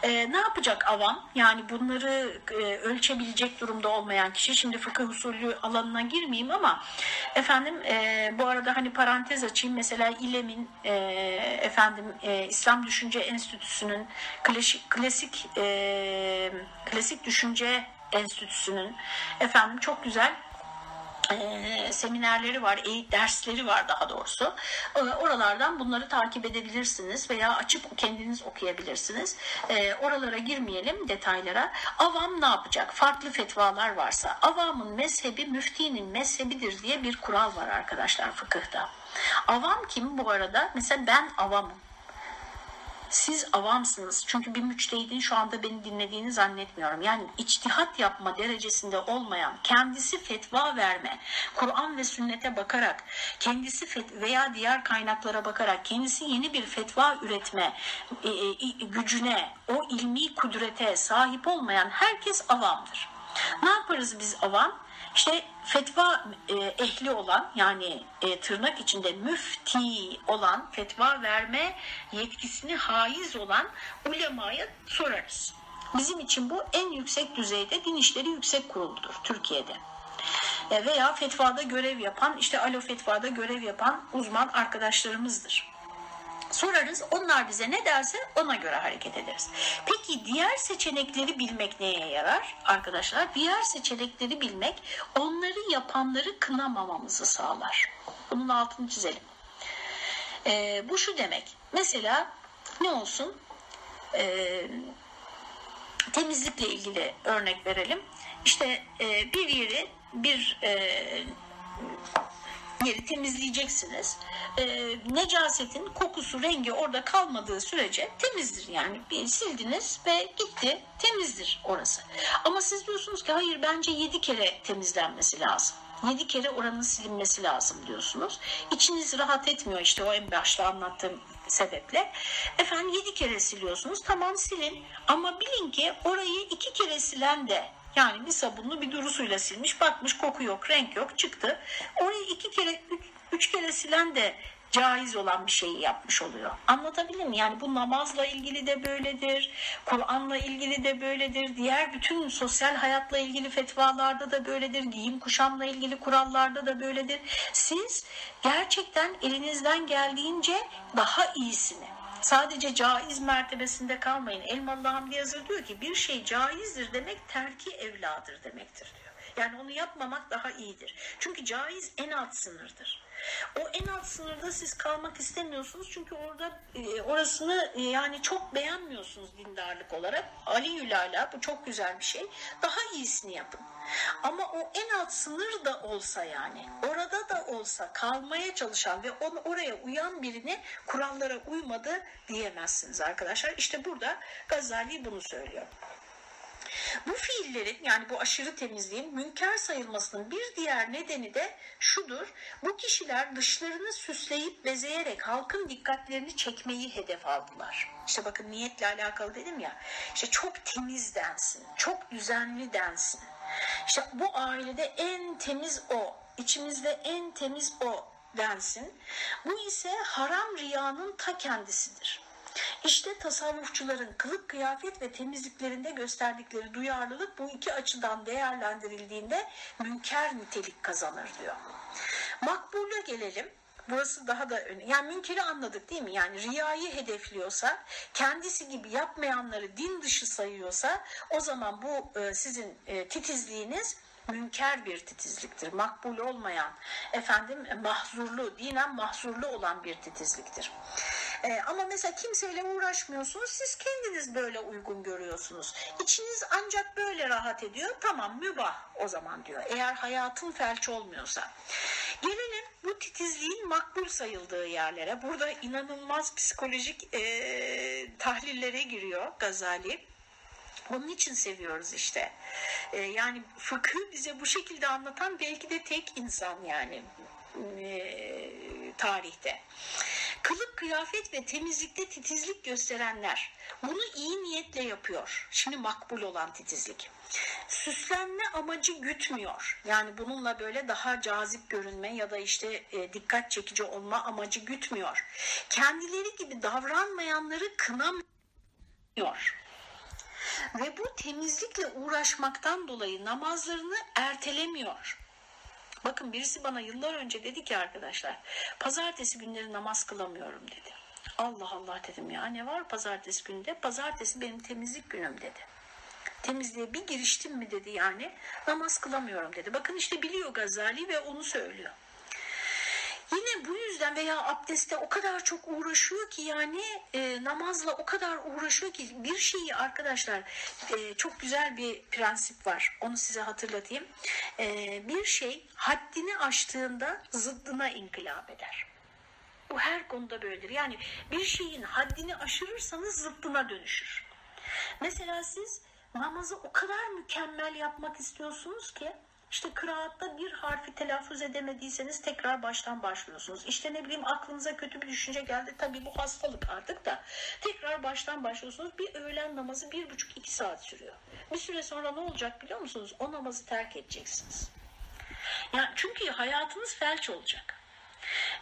E, ne yapacak avam? Yani bunları e, ölçebilecek durumda olmayan kişi. Şimdi fıkıh usulü alanına girmeyeyim ama efendim e, bu arada hani parantez açayım. Mesela İLEM'in e, efendim e, İslam Düşünce Enstitüsü'nün klasik klasik, e, klasik düşünce enstitüsünün efendim çok güzel e, seminerleri var, eğit dersleri var daha doğrusu. E, oralardan bunları takip edebilirsiniz veya açıp kendiniz okuyabilirsiniz. E, oralara girmeyelim detaylara. Avam ne yapacak? Farklı fetvalar varsa avamın mezhebi müftinin mezhebidir diye bir kural var arkadaşlar fıkıhta. Avam kim bu arada? Mesela ben avamım. Siz avamsınız. Çünkü bir müçtehidin şu anda beni dinlediğini zannetmiyorum. Yani içtihat yapma derecesinde olmayan, kendisi fetva verme, Kur'an ve sünnete bakarak, kendisi fet veya diğer kaynaklara bakarak, kendisi yeni bir fetva üretme e, e, gücüne, o ilmi kudrete sahip olmayan herkes avamdır. Ne yaparız biz avam? İşte fetva e, ehli olan yani e, tırnak içinde müfti olan fetva verme yetkisini haiz olan ulemaya sorarız. Bizim için bu en yüksek düzeyde din işleri yüksek kuruludur Türkiye'de e, veya fetvada görev yapan işte alo fetvada görev yapan uzman arkadaşlarımızdır sorarız. Onlar bize ne derse ona göre hareket ederiz. Peki diğer seçenekleri bilmek neye yarar? Arkadaşlar diğer seçenekleri bilmek onları yapanları kınamamamızı sağlar. Bunun altını çizelim. Ee, bu şu demek. Mesela ne olsun? Ee, temizlikle ilgili örnek verelim. İşte e, bir yeri bir e, yeri temizleyeceksiniz. E, necasetin kokusu, rengi orada kalmadığı sürece temizdir. Yani bir sildiniz ve gitti temizdir orası. Ama siz diyorsunuz ki hayır bence yedi kere temizlenmesi lazım. Yedi kere oranın silinmesi lazım diyorsunuz. İçiniz rahat etmiyor işte o en başta anlattığım sebeple. Efendim yedi kere siliyorsunuz. Tamam silin ama bilin ki orayı iki kere silen de yani bir sabunlu bir duru suyla silmiş. Bakmış koku yok, renk yok çıktı. Orayı iki kere, üç, üç kere silen de caiz olan bir şeyi yapmış oluyor. Anlatabildim mi? Yani bu namazla ilgili de böyledir, Kur'an'la ilgili de böyledir, diğer bütün sosyal hayatla ilgili fetvalarda da böyledir, giyim kuşamla ilgili kurallarda da böyledir. Siz gerçekten elinizden geldiğince daha iyisini, Sadece caiz mertebesinde kalmayın. Elmalı Hamdi Yazır diyor ki bir şey caizdir demek terki evladır demektir diyor. Yani onu yapmamak daha iyidir. Çünkü caiz en alt sınırdır. O en alt sınırda siz kalmak istemiyorsunuz çünkü orada e, orasını e, yani çok beğenmiyorsunuz dindarlık olarak. Ali Yülala bu çok güzel bir şey. Daha iyisini yapın. Ama o en alt sınır da olsa yani orada da olsa kalmaya çalışan ve onu oraya uyan birini kurallara uymadı diyemezsiniz arkadaşlar. İşte burada Gazali bunu söylüyor. Bu fiillerin yani bu aşırı temizliğin münker sayılmasının bir diğer nedeni de şudur. Bu kişiler dışlarını süsleyip bezeyerek halkın dikkatlerini çekmeyi hedef aldılar. İşte bakın niyetle alakalı dedim ya. İşte çok temiz densin, çok düzenli densin. İşte bu ailede en temiz o, içimizde en temiz o densin. Bu ise haram riyanın ta kendisidir. İşte tasavvufçuların kılık kıyafet ve temizliklerinde gösterdikleri duyarlılık bu iki açıdan değerlendirildiğinde münker nitelik kazanır diyor. Makbule gelelim. Burası daha da önemli. Yani münkeri anladık değil mi? Yani riyayı hedefliyorsa, kendisi gibi yapmayanları din dışı sayıyorsa o zaman bu e, sizin e, titizliğiniz münker bir titizliktir. Makbul olmayan, efendim mahzurlu, dinen mahzurlu olan bir titizliktir. Ee, ama mesela kimseyle uğraşmıyorsunuz. Siz kendiniz böyle uygun görüyorsunuz. İçiniz ancak böyle rahat ediyor. Tamam mübah o zaman diyor. Eğer hayatın felç olmuyorsa. Gelelim bu titizliğin makbul sayıldığı yerlere. Burada inanılmaz psikolojik e, tahlillere giriyor Gazali. Onun için seviyoruz işte. E, yani fıkı bize bu şekilde anlatan belki de tek insan yani e, tarihte. Kılık, kıyafet ve temizlikte titizlik gösterenler bunu iyi niyetle yapıyor. Şimdi makbul olan titizlik. Süslenme amacı gütmüyor. Yani bununla böyle daha cazip görünme ya da işte e, dikkat çekici olma amacı gütmüyor. Kendileri gibi davranmayanları kınamıyor. Ve bu temizlikle uğraşmaktan dolayı namazlarını ertelemiyor. Bakın birisi bana yıllar önce dedi ki arkadaşlar pazartesi günleri namaz kılamıyorum dedi. Allah Allah dedim ya ne var pazartesi günde? Pazartesi benim temizlik günüm dedi. Temizliğe bir giriştim mi dedi yani namaz kılamıyorum dedi. Bakın işte biliyor Gazali ve onu söylüyor. Yine bu yüzden veya abdeste o kadar çok uğraşıyor ki yani e, namazla o kadar uğraşıyor ki bir şeyi arkadaşlar e, çok güzel bir prensip var. Onu size hatırlatayım. E, bir şey haddini aştığında zıddına inkılap eder. Bu her konuda böyledir. Yani bir şeyin haddini aşırırsanız zıddına dönüşür. Mesela siz namazı o kadar mükemmel yapmak istiyorsunuz ki işte kıraatta bir harfi telaffuz edemediyseniz tekrar baştan başlıyorsunuz. İşte ne bileyim aklınıza kötü bir düşünce geldi. Tabii bu hastalık artık da. Tekrar baştan başlıyorsunuz. Bir öğlen namazı bir buçuk iki saat sürüyor. Bir süre sonra ne olacak biliyor musunuz? O namazı terk edeceksiniz. Yani çünkü hayatınız felç olacak.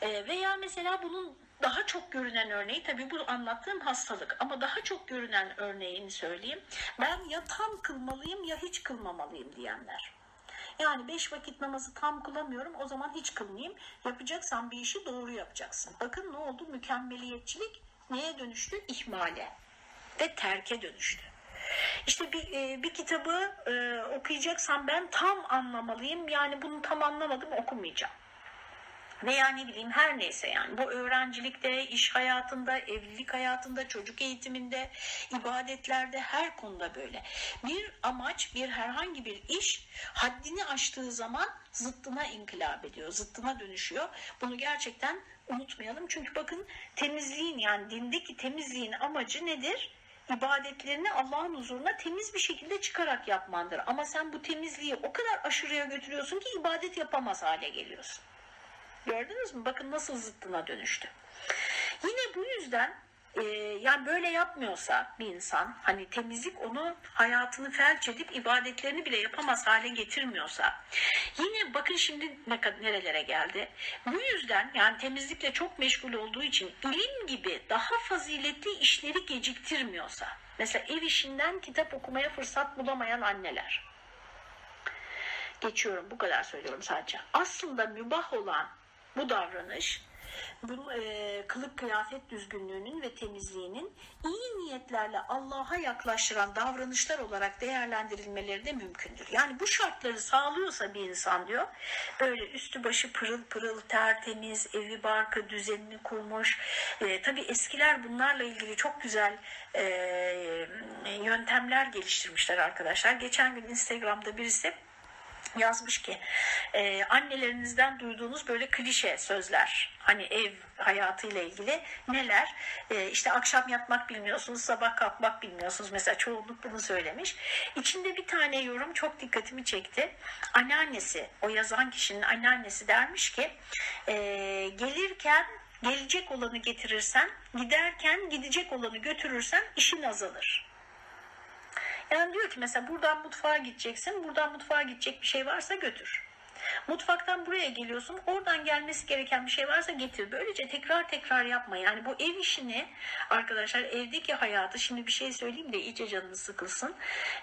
E, veya mesela bunun daha çok görünen örneği tabii bu anlattığım hastalık ama daha çok görünen örneğini söyleyeyim. Ben ya tam kılmalıyım ya hiç kılmamalıyım diyenler. Yani beş vakit namazı tam kılamıyorum o zaman hiç kılmayayım. Yapacaksan bir işi doğru yapacaksın. Bakın ne oldu? Mükemmeliyetçilik neye dönüştü? İhmale ve terke dönüştü. İşte bir, e, bir kitabı e, okuyacaksam ben tam anlamalıyım. Yani bunu tam anlamadım okumayacağım veya ne bileyim her neyse yani bu öğrencilikte, iş hayatında, evlilik hayatında, çocuk eğitiminde, ibadetlerde her konuda böyle. Bir amaç, bir herhangi bir iş haddini aştığı zaman zıttına inkılap ediyor, zıttına dönüşüyor. Bunu gerçekten unutmayalım. Çünkü bakın temizliğin yani dindeki temizliğin amacı nedir? ibadetlerini Allah'ın huzuruna temiz bir şekilde çıkarak yapmandır. Ama sen bu temizliği o kadar aşırıya götürüyorsun ki ibadet yapamaz hale geliyorsun. Gördünüz mü? Bakın nasıl zıttına dönüştü. Yine bu yüzden e, yani böyle yapmıyorsa bir insan hani temizlik onu hayatını felç edip ibadetlerini bile yapamaz hale getirmiyorsa yine bakın şimdi ne nerelere geldi. Bu yüzden yani temizlikle çok meşgul olduğu için ilim gibi daha faziletli işleri geciktirmiyorsa mesela ev işinden kitap okumaya fırsat bulamayan anneler geçiyorum bu kadar söylüyorum sadece. Aslında mübah olan bu davranış bu e, kılık kıyafet düzgünlüğünün ve temizliğinin iyi niyetlerle Allah'a yaklaştıran davranışlar olarak değerlendirilmeleri de mümkündür. Yani bu şartları sağlıyorsa bir insan diyor böyle üstü başı pırıl pırıl tertemiz evi barkı düzenini kurmuş. E, tabii eskiler bunlarla ilgili çok güzel e, yöntemler geliştirmişler arkadaşlar. Geçen gün Instagram'da birisi yazmış ki e, annelerinizden duyduğunuz böyle klişe sözler hani ev hayatıyla ilgili neler? E, işte akşam yatmak bilmiyorsunuz sabah kalkmak bilmiyorsunuz. Mesela çoğunluk bunu söylemiş. İçinde bir tane yorum çok dikkatimi çekti. Anneannesi o yazan kişinin anneannesi dermiş ki e, gelirken gelecek olanı getirirsen giderken gidecek olanı götürürsen işin azalır yani diyor ki mesela buradan mutfağa gideceksin. Buradan mutfağa gidecek bir şey varsa götür. Mutfaktan buraya geliyorsun. Oradan gelmesi gereken bir şey varsa getir. Böylece tekrar tekrar yapma. Yani bu ev işini arkadaşlar evdeki hayatı şimdi bir şey söyleyeyim de iyice canınız sıkılsın.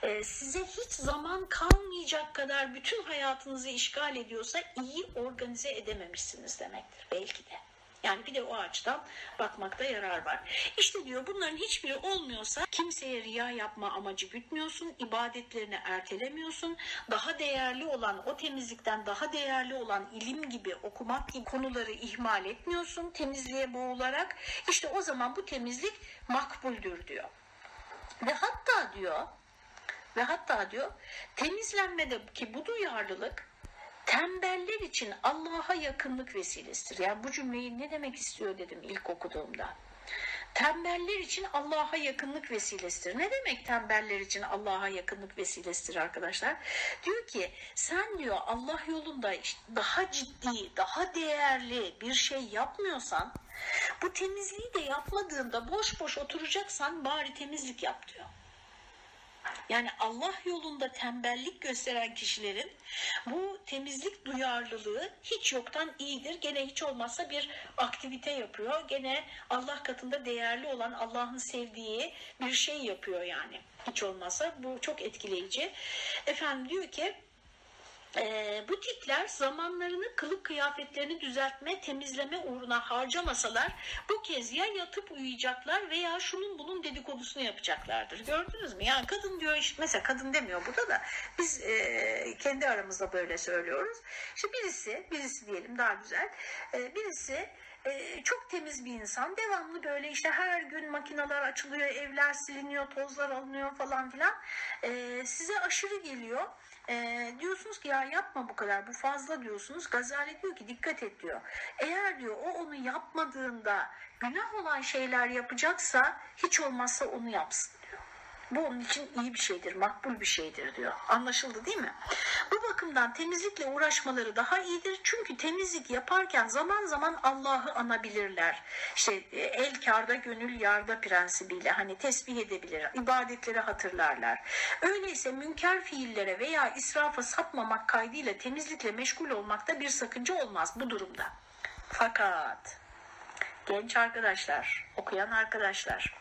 Ee, size hiç zaman kalmayacak kadar bütün hayatınızı işgal ediyorsa iyi organize edememişsiniz demektir. Belki de. Yani bir de o açıdan bakmakta yarar var. İşte diyor bunların hiçbiri olmuyorsa kimseye riya yapma amacı gütmüyorsun, ibadetlerini ertelemiyorsun. Daha değerli olan o temizlikten daha değerli olan ilim gibi okumak gibi konuları ihmal etmiyorsun temizliğe boğularak. İşte o zaman bu temizlik makbuldür diyor. Ve hatta diyor ve hatta diyor temizlenmede ki bu duyarlılık tembeller için Allah'a yakınlık vesilesidir. Yani bu cümleyi ne demek istiyor dedim ilk okuduğumda. Tembeller için Allah'a yakınlık vesilesidir. Ne demek tembeller için Allah'a yakınlık vesilesidir arkadaşlar? Diyor ki sen diyor Allah yolunda daha ciddi, daha değerli bir şey yapmıyorsan bu temizliği de yapmadığında boş boş oturacaksan bari temizlik yap diyor. Yani Allah yolunda tembellik gösteren kişilerin bu temizlik duyarlılığı hiç yoktan iyidir. Gene hiç olmazsa bir aktivite yapıyor. Gene Allah katında değerli olan Allah'ın sevdiği bir şey yapıyor yani. Hiç olmazsa bu çok etkileyici. Efendim diyor ki e, bu tipler zamanlarını kılık kıyafetlerini düzeltme, temizleme uğruna harcamasalar bu kez ya yatıp uyuyacaklar veya şunun bunun dedikodusunu yapacaklardır. Gördünüz mü? Yani kadın diyor mesela kadın demiyor burada da biz e, kendi aramızda böyle söylüyoruz. İşte birisi, birisi diyelim daha güzel. E, birisi e, çok temiz bir insan. Devamlı böyle işte her gün makineler açılıyor, evler siliniyor, tozlar alınıyor falan filan. E, size aşırı geliyor e, diyorsunuz ki ya yapma bu kadar bu fazla diyorsunuz. Gazali diyor ki dikkat et diyor. Eğer diyor o onu yapmadığında günah olan şeyler yapacaksa hiç olmazsa onu yapsın. Bu onun için iyi bir şeydir, makbul bir şeydir diyor. Anlaşıldı değil mi? Bu bakımdan temizlikle uğraşmaları daha iyidir. Çünkü temizlik yaparken zaman zaman Allah'ı anabilirler. İşte e, el karda gönül yarda prensibiyle hani tesbih edebilir, ibadetleri hatırlarlar. Öyleyse münker fiillere veya israfa sapmamak kaydıyla temizlikle meşgul olmakta bir sakınca olmaz bu durumda. Fakat genç arkadaşlar, okuyan arkadaşlar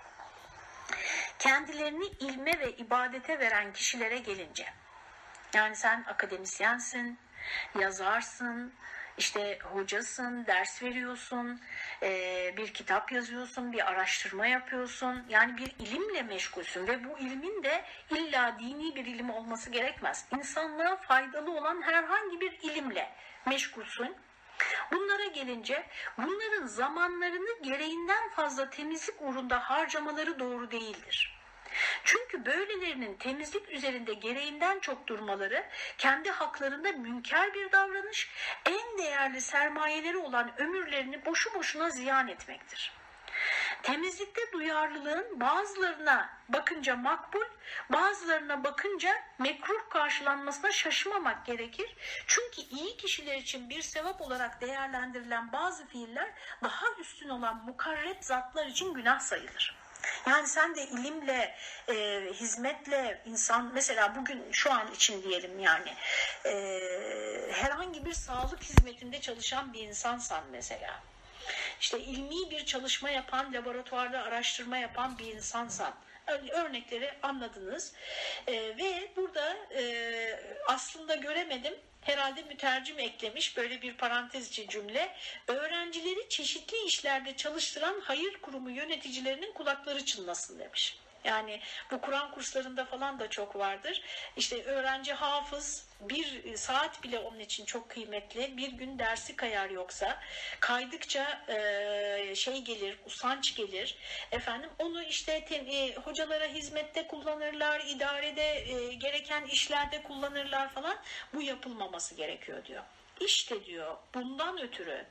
kendilerini ilme ve ibadete veren kişilere gelince yani sen akademisyensin, yazarsın, işte hocasın, ders veriyorsun, bir kitap yazıyorsun, bir araştırma yapıyorsun. Yani bir ilimle meşgulsün ve bu ilmin de illa dini bir ilim olması gerekmez. İnsanlığa faydalı olan herhangi bir ilimle meşgulsün Bunlara gelince bunların zamanlarını gereğinden fazla temizlik uğrunda harcamaları doğru değildir. Çünkü böylelerinin temizlik üzerinde gereğinden çok durmaları kendi haklarında münker bir davranış, en değerli sermayeleri olan ömürlerini boşu boşuna ziyan etmektir. Temizlikte duyarlılığın bazılarına bakınca makbul, bazılarına bakınca mekruh karşılanmasına şaşmamak gerekir. Çünkü iyi kişiler için bir sevap olarak değerlendirilen bazı fiiller daha üstün olan mukarreb zatlar için günah sayılır. Yani sen de ilimle, e, hizmetle insan mesela bugün şu an için diyelim yani e, herhangi bir sağlık hizmetinde çalışan bir insansan mesela işte ilmi bir çalışma yapan, laboratuvarda araştırma yapan bir insansan örnekleri anladınız. E, ve burada e, aslında göremedim herhalde mütercim eklemiş böyle bir parantezci cümle. Öğrencileri çeşitli işlerde çalıştıran hayır kurumu yöneticilerinin kulakları çınlasın demiş. Yani bu Kur'an kurslarında falan da çok vardır. İşte öğrenci hafız bir saat bile onun için çok kıymetli. Bir gün dersi kayar yoksa kaydıkça e, şey gelir, usanç gelir. Efendim onu işte e, hocalara hizmette kullanırlar, idarede e, gereken işlerde kullanırlar falan. Bu yapılmaması gerekiyor diyor. İşte diyor bundan ötürü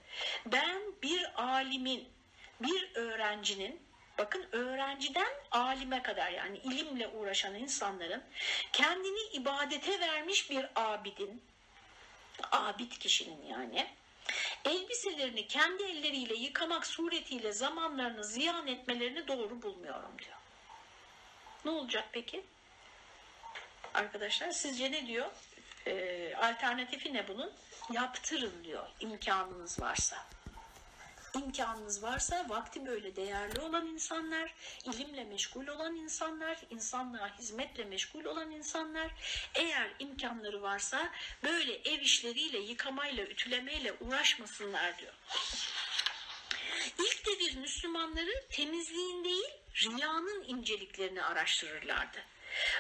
ben bir alimin, bir öğrencinin Bakın öğrenciden alime kadar yani ilimle uğraşan insanların kendini ibadete vermiş bir abidin, abid kişinin yani elbiselerini kendi elleriyle yıkamak suretiyle zamanlarını ziyan etmelerini doğru bulmuyorum diyor. Ne olacak peki? Arkadaşlar sizce ne diyor? Ee, alternatifi ne bunun? Yaptırın diyor imkanınız varsa imkanınız varsa vakti böyle değerli olan insanlar, ilimle meşgul olan insanlar, insanlığa hizmetle meşgul olan insanlar eğer imkanları varsa böyle ev işleriyle, yıkamayla, ütülemeyle uğraşmasınlar diyor. Müslümanları temizliğin değil riyanın inceliklerini araştırırlardı.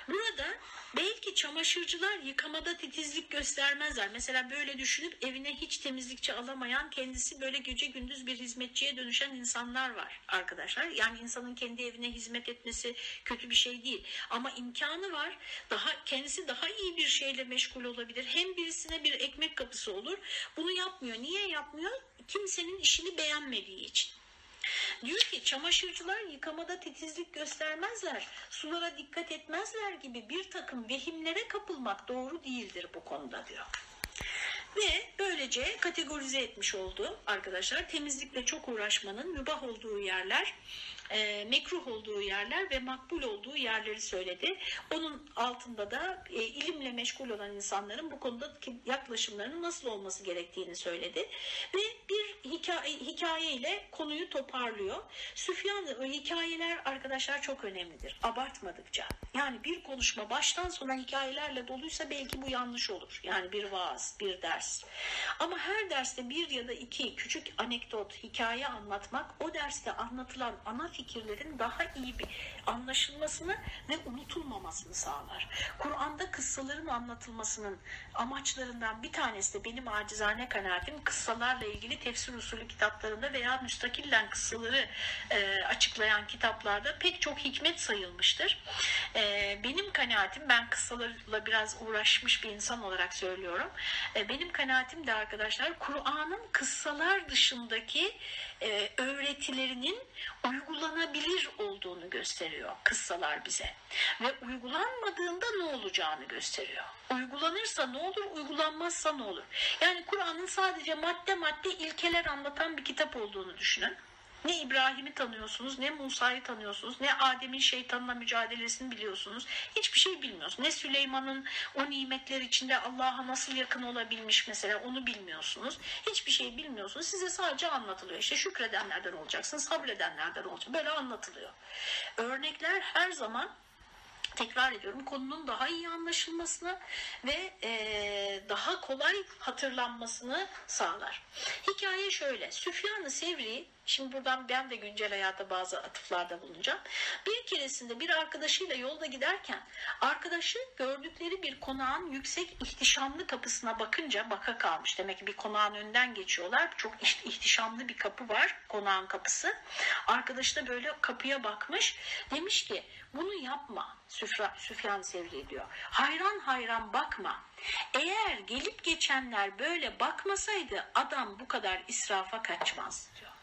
Burada belki çamaşırcılar yıkamada titizlik göstermezler. Mesela böyle düşünüp evine hiç temizlikçi alamayan kendisi böyle gece gündüz bir hizmetçiye dönüşen insanlar var arkadaşlar. Yani insanın kendi evine hizmet etmesi kötü bir şey değil. Ama imkanı var. Daha kendisi daha iyi bir şeyle meşgul olabilir. Hem birisine bir ekmek kapısı olur. Bunu yapmıyor. Niye yapmıyor? Kimsenin işini beğenmediği için. Diyor ki çamaşırcılar yıkamada titizlik göstermezler, sulara dikkat etmezler gibi bir takım vehimlere kapılmak doğru değildir bu konuda diyor. Böylece kategorize etmiş oldu arkadaşlar. Temizlikle çok uğraşmanın mübah olduğu yerler, e, mekruh olduğu yerler ve makbul olduğu yerleri söyledi. Onun altında da e, ilimle meşgul olan insanların bu konuda yaklaşımlarının nasıl olması gerektiğini söyledi. Ve bir hikaye, hikaye ile konuyu toparlıyor. Süfyan hikayeler arkadaşlar çok önemlidir. Abartmadıkça. Yani bir konuşma baştan sona hikayelerle doluysa belki bu yanlış olur. Yani bir vaaz, bir ders. Ama her derste bir ya da iki küçük anekdot, hikaye anlatmak o derste anlatılan ana fikirlerin daha iyi bir anlaşılmasını ve unutulmamasını sağlar. Kur'an'da kıssaların anlatılmasının amaçlarından bir tanesi de benim acizane kanaatim kıssalarla ilgili tefsir usulü kitaplarında veya müstakillen kıssaları e, açıklayan kitaplarda pek çok hikmet sayılmıştır. E, benim kanaatim ben kıssalarla biraz uğraşmış bir insan olarak söylüyorum. E, benim kanaatim de arkadaşlar Kur'an'ın kıssalar dışındaki e, öğretilerinin uygulanabilir olduğunu gösteriyor kıssalar bize. Ve uygulanmadığında ne olacağını gösteriyor. Uygulanırsa ne olur, uygulanmazsa ne olur? Yani Kur'an'ın sadece madde madde ilkeler anlatan bir kitap olduğunu düşünün. Ne İbrahim'i tanıyorsunuz, ne Musa'yı tanıyorsunuz, ne Adem'in şeytanla mücadelesini biliyorsunuz. Hiçbir şey bilmiyorsunuz. Ne Süleyman'ın o nimetler içinde Allah'a nasıl yakın olabilmiş mesela onu bilmiyorsunuz. Hiçbir şey bilmiyorsunuz. Size sadece anlatılıyor. İşte şükredenlerden olacaksın, sabredenlerden olacaksın. Böyle anlatılıyor. Örnekler her zaman tekrar ediyorum konunun daha iyi anlaşılmasını ve e, daha kolay hatırlanmasını sağlar. Hikaye şöyle. Süfyan-ı Sevri Şimdi buradan ben de güncel hayata bazı atıflarda bulunacağım. Bir keresinde bir arkadaşıyla yolda giderken arkadaşı gördükleri bir konağın yüksek ihtişamlı kapısına bakınca baka kalmış. Demek ki bir konağın önden geçiyorlar. Çok ihtişamlı bir kapı var konağın kapısı. Arkadaşı da böyle kapıya bakmış. Demiş ki bunu yapma Süfyan Sevri diyor. Hayran hayran bakma. Eğer gelip geçenler böyle bakmasaydı adam bu kadar israfa kaçmaz diyor.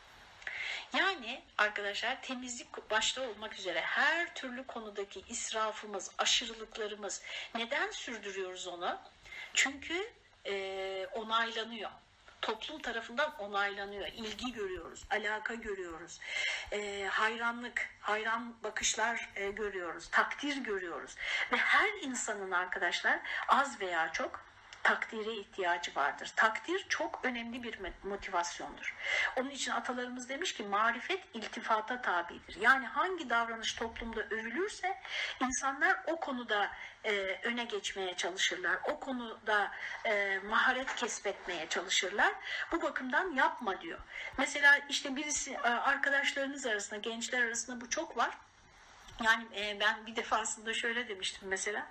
Yani arkadaşlar temizlik başta olmak üzere her türlü konudaki israfımız, aşırılıklarımız neden sürdürüyoruz onu? Çünkü e, onaylanıyor toplum tarafından onaylanıyor. İlgi görüyoruz, alaka görüyoruz, e, hayranlık, hayran bakışlar e, görüyoruz, takdir görüyoruz. Ve her insanın arkadaşlar az veya çok takdire ihtiyacı vardır. Takdir çok önemli bir motivasyondur. Onun için atalarımız demiş ki marifet iltifata tabidir. Yani hangi davranış toplumda övülürse insanlar o konuda e, öne geçmeye çalışırlar. O konuda e, maharet kesbetmeye çalışırlar. Bu bakımdan yapma diyor. Mesela işte birisi e, arkadaşlarınız arasında, gençler arasında bu çok var yani e, ben bir defasında şöyle demiştim mesela.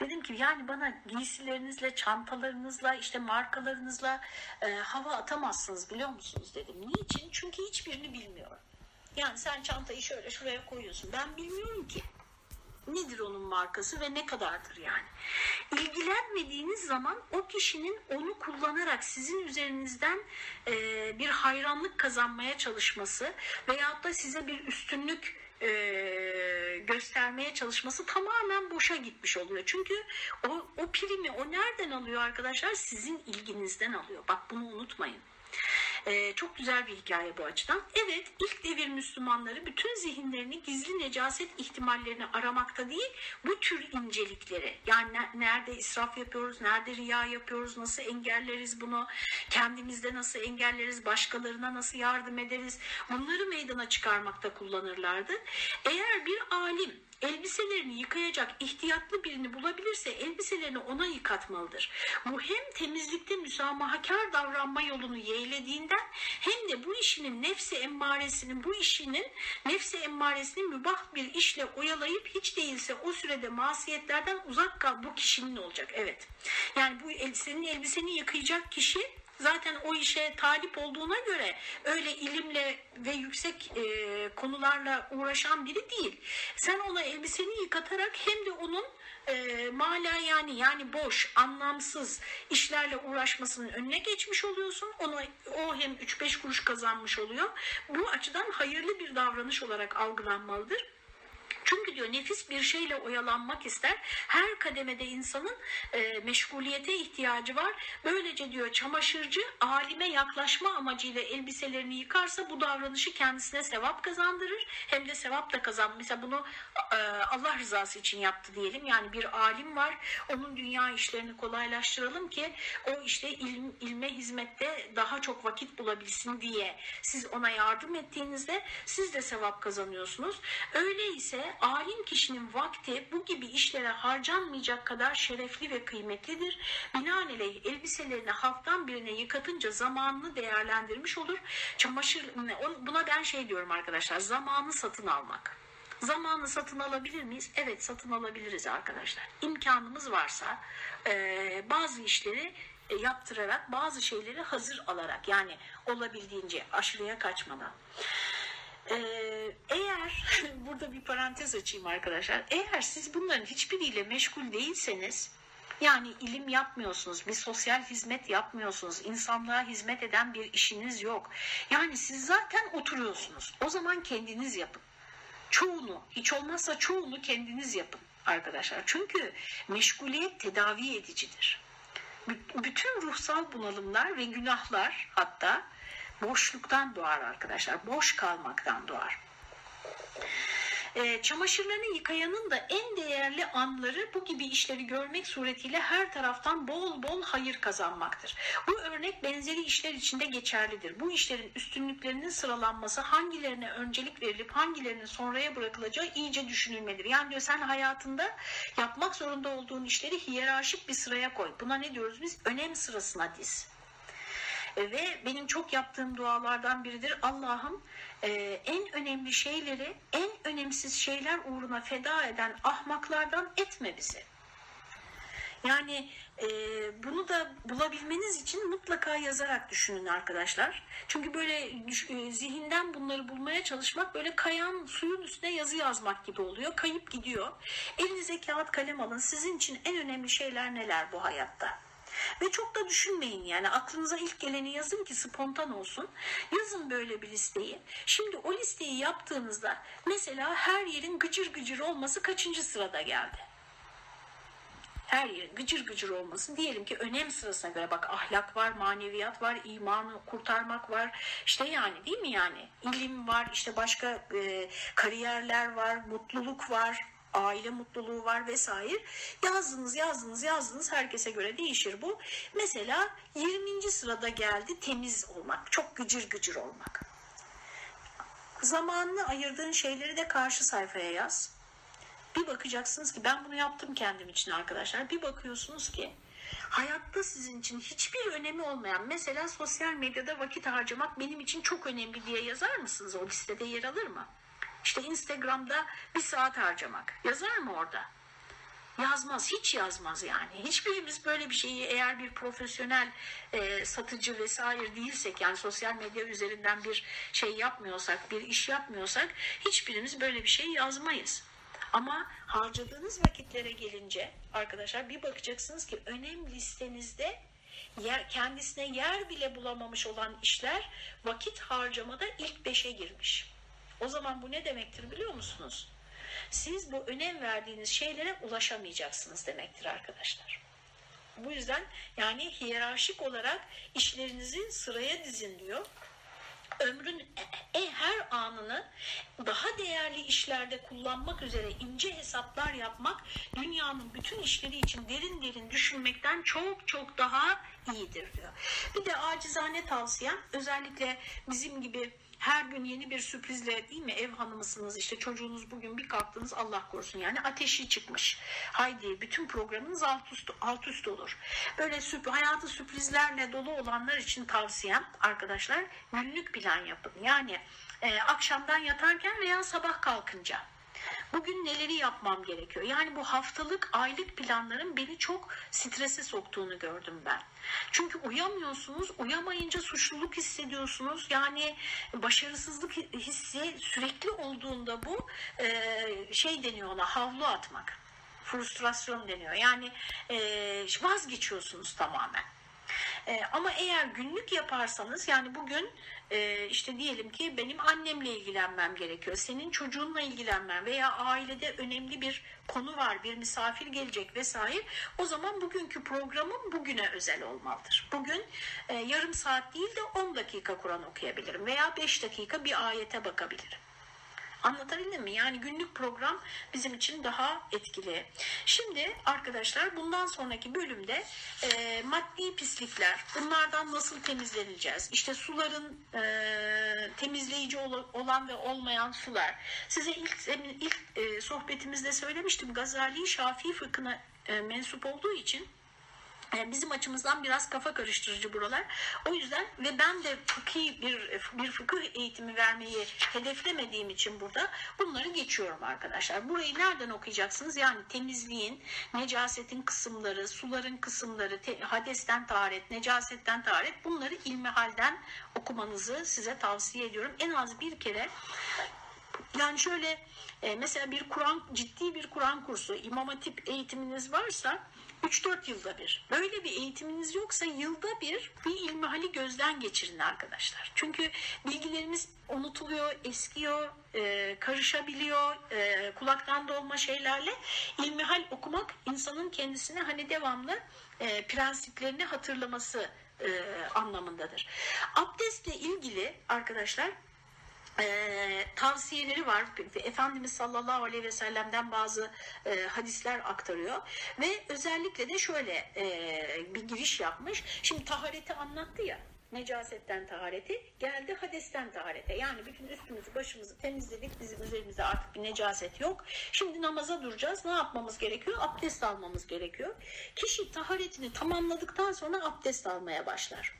Dedim ki yani bana giysilerinizle, çantalarınızla, işte markalarınızla e, hava atamazsınız biliyor musunuz dedim. Niçin? Çünkü hiçbirini bilmiyorum. Yani sen çantayı şöyle şuraya koyuyorsun. Ben bilmiyorum ki. Nedir onun markası ve ne kadardır yani? İlgilenmediğiniz zaman o kişinin onu kullanarak sizin üzerinizden e, bir hayranlık kazanmaya çalışması veyahut da size bir üstünlük e, göstermeye çalışması tamamen boşa gitmiş oluyor. Çünkü o, o primi o nereden alıyor arkadaşlar? Sizin ilginizden alıyor. Bak bunu unutmayın. Ee, çok güzel bir hikaye bu açıdan. Evet ilk devir Müslümanları bütün zihinlerini gizli necaset ihtimallerini aramakta değil bu tür incelikleri yani ne, nerede israf yapıyoruz, nerede riya yapıyoruz, nasıl engelleriz bunu, kendimizde nasıl engelleriz, başkalarına nasıl yardım ederiz bunları meydana çıkarmakta kullanırlardı. Eğer bir alim elbiselerini yıkayacak ihtiyatlı birini bulabilirse elbiselerini ona yıkatmalıdır. Bu hem temizlikte müsamahakar davranma yolunu yeğlediğinde istediğinden hem de bu işinin nefsi emmaresinin bu işinin nefsi emmaresini mübah bir işle oyalayıp hiç değilse o sürede masiyetlerden uzak kal bu kişinin olacak. Evet. Yani bu senin elbiseni yıkayacak kişi zaten o işe talip olduğuna göre öyle ilimle ve yüksek e, konularla uğraşan biri değil. Sen ona elbiseni yıkatarak hem de onun e, mala yani yani boş, anlamsız işlerle uğraşmasının önüne geçmiş oluyorsun. Ona o hem 3-5 kuruş kazanmış oluyor. Bu açıdan hayırlı bir davranış olarak algılanmalıdır. Çünkü diyor nefis bir şeyle oyalanmak ister. Her kademede insanın e, meşguliyete ihtiyacı var. Böylece diyor çamaşırcı alime yaklaşma amacıyla elbiselerini yıkarsa bu davranışı kendisine sevap kazandırır. Hem de sevap da kazan. Mesela bunu e, Allah rızası için yaptı diyelim. Yani bir alim var. Onun dünya işlerini kolaylaştıralım ki o işte ilim, ilme hizmette daha çok vakit bulabilsin diye siz ona yardım ettiğinizde siz de sevap kazanıyorsunuz. Öyleyse alim kişinin vakti bu gibi işlere harcanmayacak kadar şerefli ve kıymetlidir. Binaenaleyh elbiselerini haftan birine yıkatınca zamanını değerlendirmiş olur. Çamaşır buna ben şey diyorum arkadaşlar zamanı satın almak. Zamanı satın alabilir miyiz? Evet satın alabiliriz arkadaşlar. İmkanımız varsa e, bazı işleri e, yaptırarak bazı şeyleri hazır alarak yani olabildiğince aşırıya kaçmadan. Ee, eğer burada bir parantez açayım arkadaşlar. Eğer siz bunların hiçbiriyle meşgul değilseniz yani ilim yapmıyorsunuz, bir sosyal hizmet yapmıyorsunuz, insanlığa hizmet eden bir işiniz yok. Yani siz zaten oturuyorsunuz. O zaman kendiniz yapın. Çoğunu, hiç olmazsa çoğunu kendiniz yapın arkadaşlar. Çünkü meşguliyet tedavi edicidir. Bütün ruhsal bunalımlar ve günahlar hatta boşluktan doğar arkadaşlar. Boş kalmaktan doğar. E, çamaşırlarını yıkayanın da en değerli anları bu gibi işleri görmek suretiyle her taraftan bol bol hayır kazanmaktır. Bu örnek benzeri işler içinde geçerlidir. Bu işlerin üstünlüklerinin sıralanması hangilerine öncelik verilip hangilerinin sonraya bırakılacağı iyice düşünülmelidir. Yani diyor sen hayatında yapmak zorunda olduğun işleri hiyerarşik bir sıraya koy. Buna ne diyoruz biz? Önem sırasına diz. E, ve benim çok yaptığım dualardan biridir. Allah'ım e, en önemli şeyleri en önemsiz şeyler uğruna feda eden ahmaklardan etme bizi. Yani e, bunu da bulabilmeniz için mutlaka yazarak düşünün arkadaşlar. Çünkü böyle e, zihinden bunları bulmaya çalışmak böyle kayan suyun üstüne yazı yazmak gibi oluyor. Kayıp gidiyor. Elinize kağıt kalem alın. Sizin için en önemli şeyler neler bu hayatta? Ve çok da düşünmeyin yani aklınıza ilk geleni yazın ki spontan olsun. Yazın böyle bir listeyi. Şimdi o listeyi yaptığınızda mesela her yerin gıcır gıcır olması kaçıncı sırada geldi? her yerin gıcır gıcır olmasın. Diyelim ki önem sırasına göre bak ahlak var, maneviyat var, imanı kurtarmak var. İşte yani değil mi yani? İlim var, işte başka e, kariyerler var, mutluluk var, aile mutluluğu var vesaire. Yazdınız, yazdınız, yazdınız. Herkese göre değişir bu. Mesela 20. sırada geldi temiz olmak. Çok gıcır gıcır olmak. Zamanını ayırdığın şeyleri de karşı sayfaya yaz. Bir bakacaksınız ki ben bunu yaptım kendim için arkadaşlar. Bir bakıyorsunuz ki hayatta sizin için hiçbir önemi olmayan mesela sosyal medyada vakit harcamak benim için çok önemli diye yazar mısınız? O listede yer alır mı? İşte Instagram'da bir saat harcamak. Yazar mı orada? Yazmaz, hiç yazmaz yani. Hiçbirimiz böyle bir şeyi eğer bir profesyonel e, satıcı vesaire değilsek yani sosyal medya üzerinden bir şey yapmıyorsak, bir iş yapmıyorsak hiçbirimiz böyle bir şey yazmayız. Ama harcadığınız vakitlere gelince arkadaşlar bir bakacaksınız ki önem listenizde yer, kendisine yer bile bulamamış olan işler vakit harcamada ilk beşe girmiş. O zaman bu ne demektir biliyor musunuz? Siz bu önem verdiğiniz şeylere ulaşamayacaksınız demektir arkadaşlar. Bu yüzden yani hiyerarşik olarak işlerinizi sıraya dizin diyor. Ömrün e, her anını daha değerli işlerde kullanmak üzere ince hesaplar yapmak dünyanın bütün işleri için derin derin düşünmekten çok çok daha iyidir diyor. Bir de acizane tavsiyem özellikle bizim gibi her gün yeni bir sürprizle değil mi ev hanımısınız işte çocuğunuz bugün bir kalktınız Allah korusun yani ateşi çıkmış. Haydi bütün programınız alt üst, alt üst olur. Böyle sürp hayatı sürprizlerle dolu olanlar için tavsiyem arkadaşlar günlük plan yapın. Yani e, akşamdan yatarken veya sabah kalkınca Bugün neleri yapmam gerekiyor? Yani bu haftalık, aylık planların beni çok strese soktuğunu gördüm ben. Çünkü uyamıyorsunuz, uyamayınca suçluluk hissediyorsunuz. Yani başarısızlık hissi sürekli olduğunda bu e, şey deniyor ona havlu atmak. Frustrasyon deniyor. Yani e, vazgeçiyorsunuz tamamen. E, ama eğer günlük yaparsanız yani bugün e, işte diyelim ki benim annemle ilgilenmem gerekiyor. Senin çocuğunla ilgilenmem veya ailede önemli bir konu var, bir misafir gelecek vesaire. O zaman bugünkü programım bugüne özel olmalıdır. Bugün e, yarım saat değil de 10 dakika Kur'an okuyabilirim veya 5 dakika bir ayete bakabilirim. Anlatabildim mi? Yani günlük program bizim için daha etkili. Şimdi arkadaşlar bundan sonraki bölümde e, maddi pislikler, bunlardan nasıl temizleneceğiz? İşte suların e, temizleyici olan ve olmayan sular. Size ilk ilk e, sohbetimizde söylemiştim. Gazali Şafii fıkhına e, mensup olduğu için bizim açımızdan biraz kafa karıştırıcı buralar. O yüzden ve ben de fıkhi bir, bir fıkıh eğitimi vermeyi hedeflemediğim için burada bunları geçiyorum arkadaşlar. Burayı nereden okuyacaksınız? Yani temizliğin, necasetin kısımları, suların kısımları, te, hadesten taharet, necasetten taharet bunları ilmihalden okumanızı size tavsiye ediyorum. En az bir kere yani şöyle e, mesela bir Kur'an ciddi bir Kur'an kursu, İmam Hatip eğitiminiz varsa 3-4 yılda bir. Böyle bir eğitiminiz yoksa yılda bir bir ilmihali gözden geçirin arkadaşlar. Çünkü bilgilerimiz unutuluyor, eskiyor, e, karışabiliyor, e, kulaktan dolma şeylerle. ilmihal okumak insanın kendisine hani devamlı e, prensiplerini hatırlaması e, anlamındadır. Abdestle ilgili arkadaşlar e, tavsiyeleri var. Efendimiz sallallahu aleyhi ve sellem'den bazı e, hadisler aktarıyor ve özellikle de şöyle e, bir giriş yapmış. Şimdi tahareti anlattı ya necasetten tahareti geldi hadesten taharete. Yani bütün üstümüzü başımızı temizledik. Bizim üzerimizde artık bir necaset yok. Şimdi namaza duracağız. Ne yapmamız gerekiyor? Abdest almamız gerekiyor. Kişi taharetini tamamladıktan sonra abdest almaya başlar.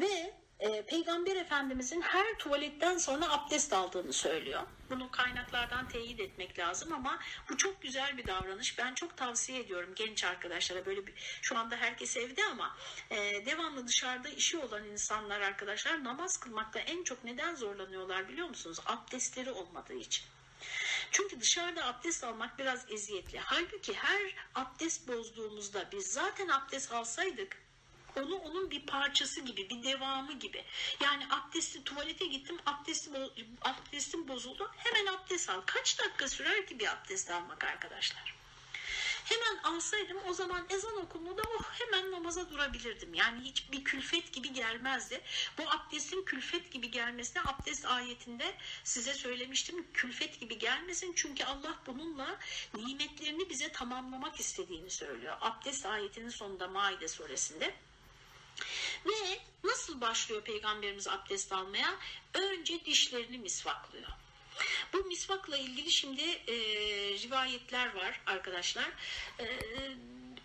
Ve e, Peygamber Efendimizin her tuvaletten sonra abdest aldığını söylüyor. Bunu kaynaklardan teyit etmek lazım ama bu çok güzel bir davranış. Ben çok tavsiye ediyorum genç arkadaşlara böyle bir şu anda herkes evde ama e, devamlı dışarıda işi olan insanlar arkadaşlar namaz kılmakta en çok neden zorlanıyorlar biliyor musunuz? Abdestleri olmadığı için. Çünkü dışarıda abdest almak biraz eziyetli. Halbuki her abdest bozduğumuzda biz zaten abdest alsaydık onu onun bir parçası gibi, bir devamı gibi. Yani abdesti tuvalete gittim, abdestim, abdestim bozuldu. Hemen abdest al. Kaç dakika sürer ki bir abdest almak arkadaşlar? Hemen alsaydım o zaman ezan okunduğunda oh hemen namaza durabilirdim. Yani hiç bir külfet gibi gelmezdi. Bu abdestin külfet gibi gelmesine abdest ayetinde size söylemiştim. Külfet gibi gelmesin çünkü Allah bununla nimetlerini bize tamamlamak istediğini söylüyor. Abdest ayetinin sonunda Maide suresinde. Ve nasıl başlıyor peygamberimiz abdest almaya? Önce dişlerini misvaklıyor. Bu misvakla ilgili şimdi e, rivayetler var arkadaşlar. E,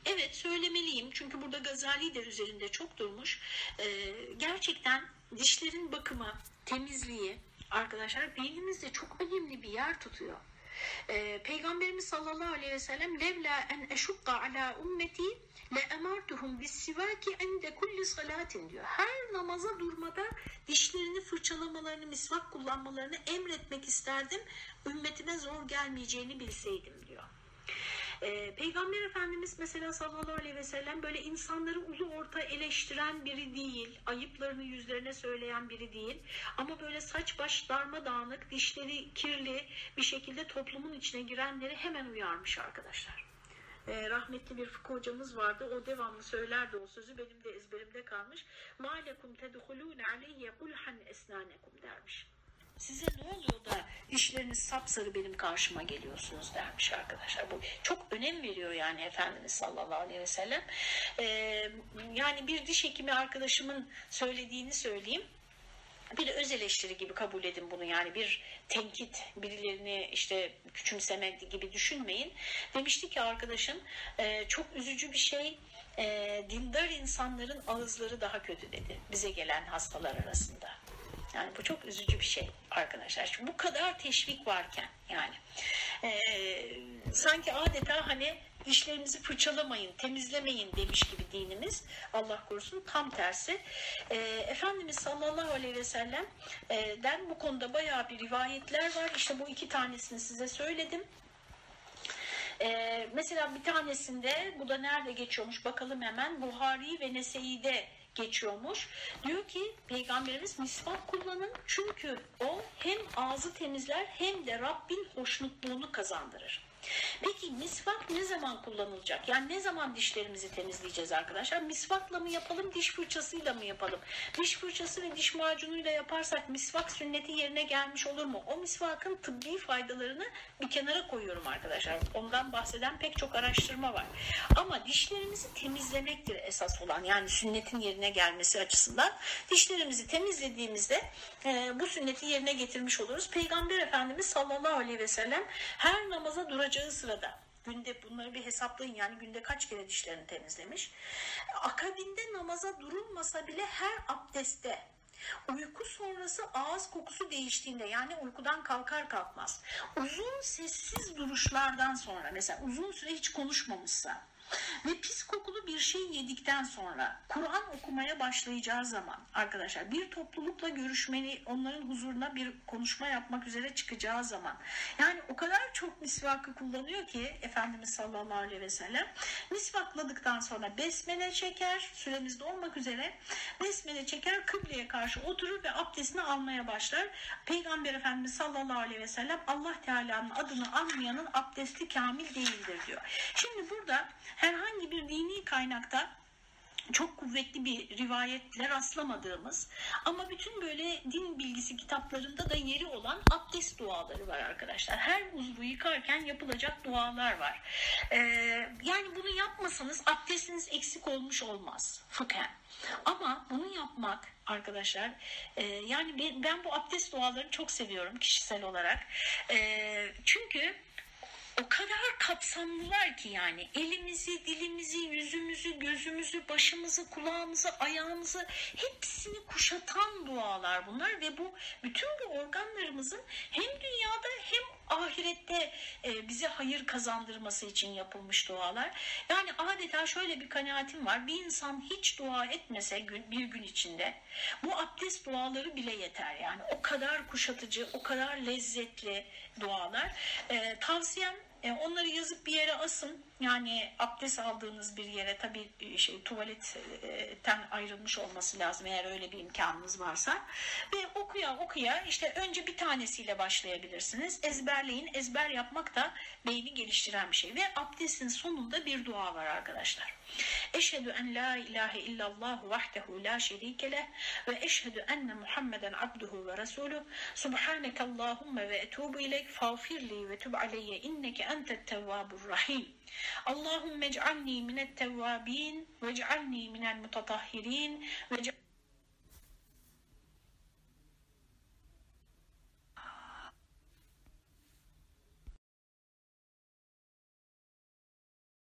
evet söylemeliyim çünkü burada Gazali de üzerinde çok durmuş. E, gerçekten dişlerin bakımı, temizliği arkadaşlar dinimizde çok önemli bir yer tutuyor. E, Peygamberimiz sallallahu aleyhi ve sellem levla en eşukka ala ummeti le emartuhum bis sivaki ende kulli salatin diyor. Her namaza durmada dişlerini fırçalamalarını, misvak kullanmalarını emretmek isterdim. Ümmetime zor gelmeyeceğini bilseydim diyor. Ee, Peygamber Efendimiz mesela sallallahu aleyhi ve sellem böyle insanları ulu orta eleştiren biri değil, ayıplarını yüzlerine söyleyen biri değil. Ama böyle saç baş darmadağınık, dişleri kirli bir şekilde toplumun içine girenleri hemen uyarmış arkadaşlar. Ee, rahmetli bir fıkıh hocamız vardı. O devamlı söylerdi o sözü. Benim de ezberimde kalmış. مَا لَكُمْ تَدْخُلُونَ عَلَيْهِ قُلْحًا esnanekum dermiş. size ne oluyor da dişleriniz sapsarı benim karşıma geliyorsunuz dermiş arkadaşlar. Bu çok önem veriyor yani Efendimiz sallallahu aleyhi ve sellem. Ee, yani bir diş hekimi arkadaşımın söylediğini söyleyeyim bir öz eleştiri gibi kabul edin bunu yani bir tenkit birilerini işte küçümseme gibi düşünmeyin. Demişti ki arkadaşım e, çok üzücü bir şey e, dindar insanların ağızları daha kötü dedi bize gelen hastalar arasında. Yani bu çok üzücü bir şey arkadaşlar. Çünkü bu kadar teşvik varken yani e, sanki adeta hani işlerinizi fırçalamayın, temizlemeyin demiş gibi dinimiz. Allah korusun tam tersi. E, Efendimiz sallallahu aleyhi ve sellem'den bu konuda bayağı bir rivayetler var. İşte bu iki tanesini size söyledim. Ee, mesela bir tanesinde bu da nerede geçiyormuş bakalım hemen Buhari ve Nese'ide geçiyormuş. Diyor ki peygamberimiz misvak kullanın çünkü o hem ağzı temizler hem de Rabbin hoşnutluğunu kazandırır. Peki misvak ne zaman kullanılacak? Yani ne zaman dişlerimizi temizleyeceğiz arkadaşlar? Misvakla mı yapalım, diş fırçasıyla mı yapalım? Diş fırçası ve diş macunuyla yaparsak misvak sünneti yerine gelmiş olur mu? O misvakın tıbbi faydalarını bir kenara koyuyorum arkadaşlar. Ondan bahseden pek çok araştırma var. Ama dişlerimizi temizlemektir esas olan yani sünnetin yerine gelmesi açısından. Dişlerimizi temizlediğimizde e, bu sünneti yerine getirmiş oluruz. Peygamber Efendimiz sallallahu aleyhi ve sellem her namaza duracağı sırada günde bunları bir hesaplayın yani günde kaç kere dişlerini temizlemiş. Akabinde namaza durulmasa bile her abdestte Uyku sonrası ağız kokusu değiştiğinde yani uykudan kalkar kalkmaz uzun sessiz duruşlardan sonra mesela uzun süre hiç konuşmamışsa ve pis kokulu bir şey yedikten sonra Kur'an okumaya başlayacağı zaman arkadaşlar bir toplulukla görüşmeni onların huzuruna bir konuşma yapmak üzere çıkacağı zaman yani o kadar çok misvakı kullanıyor ki Efendimiz sallallahu aleyhi ve sellem misvakladıktan sonra besmele çeker süremizde olmak üzere besmele çeker kıbleye karşı oturur ve abdestini almaya başlar. Peygamber Efendimiz sallallahu aleyhi ve sellem Allah Teala'nın adını anmayanın abdesti kamil değildir diyor. Şimdi burada herhangi bir dini kaynakta çok kuvvetli bir rivayetle rastlamadığımız ama bütün böyle din bilgisi kitaplarında da yeri olan abdest duaları var arkadaşlar. Her uzvu yıkarken yapılacak dualar var. Ee, yani bunu yapmasanız abdestiniz eksik olmuş olmaz fıkhen. Ama bunu yapmak arkadaşlar e, yani ben, bu abdest dualarını çok seviyorum kişisel olarak. E, çünkü o kadar kapsamlılar ki yani elimizi, dilimizi, yüzümüzü, gözümüzü, başımızı, kulağımızı, ayağımızı hepsini kuşatan dualar bunlar ve bu bütün bu organlarımızın hem dünyada hem ahirette e, bize hayır kazandırması için yapılmış dualar. Yani adeta şöyle bir kanaatim var. Bir insan hiç dua etmese bir gün içinde bu abdest duaları bile yeter. Yani o kadar kuşatıcı, o kadar lezzetli dualar. E, tavsiyem e, onları yazıp bir yere asın. Yani abdest aldığınız bir yere tabii e, şey tuvaletten ayrılmış olması lazım eğer öyle bir imkanınız varsa. Ve okuya okuya işte önce bir tanesiyle başlayabilirsiniz. Ezberleyin. Ezber yapmak da beyni geliştiren bir şey. Ve abdestin sonunda bir dua var arkadaşlar. Eşhedü en la ilahe illallah vahdehu la şerike ve eşhedü enne Muhammeden abduhu ve resulü subhaneke Allahümme ve etubu ileyk fağfirli ve tub aleyye inneke entet tevvabur rahim. اللهم اجعلني من التوابين واجعلني من المتطهرين واجعلني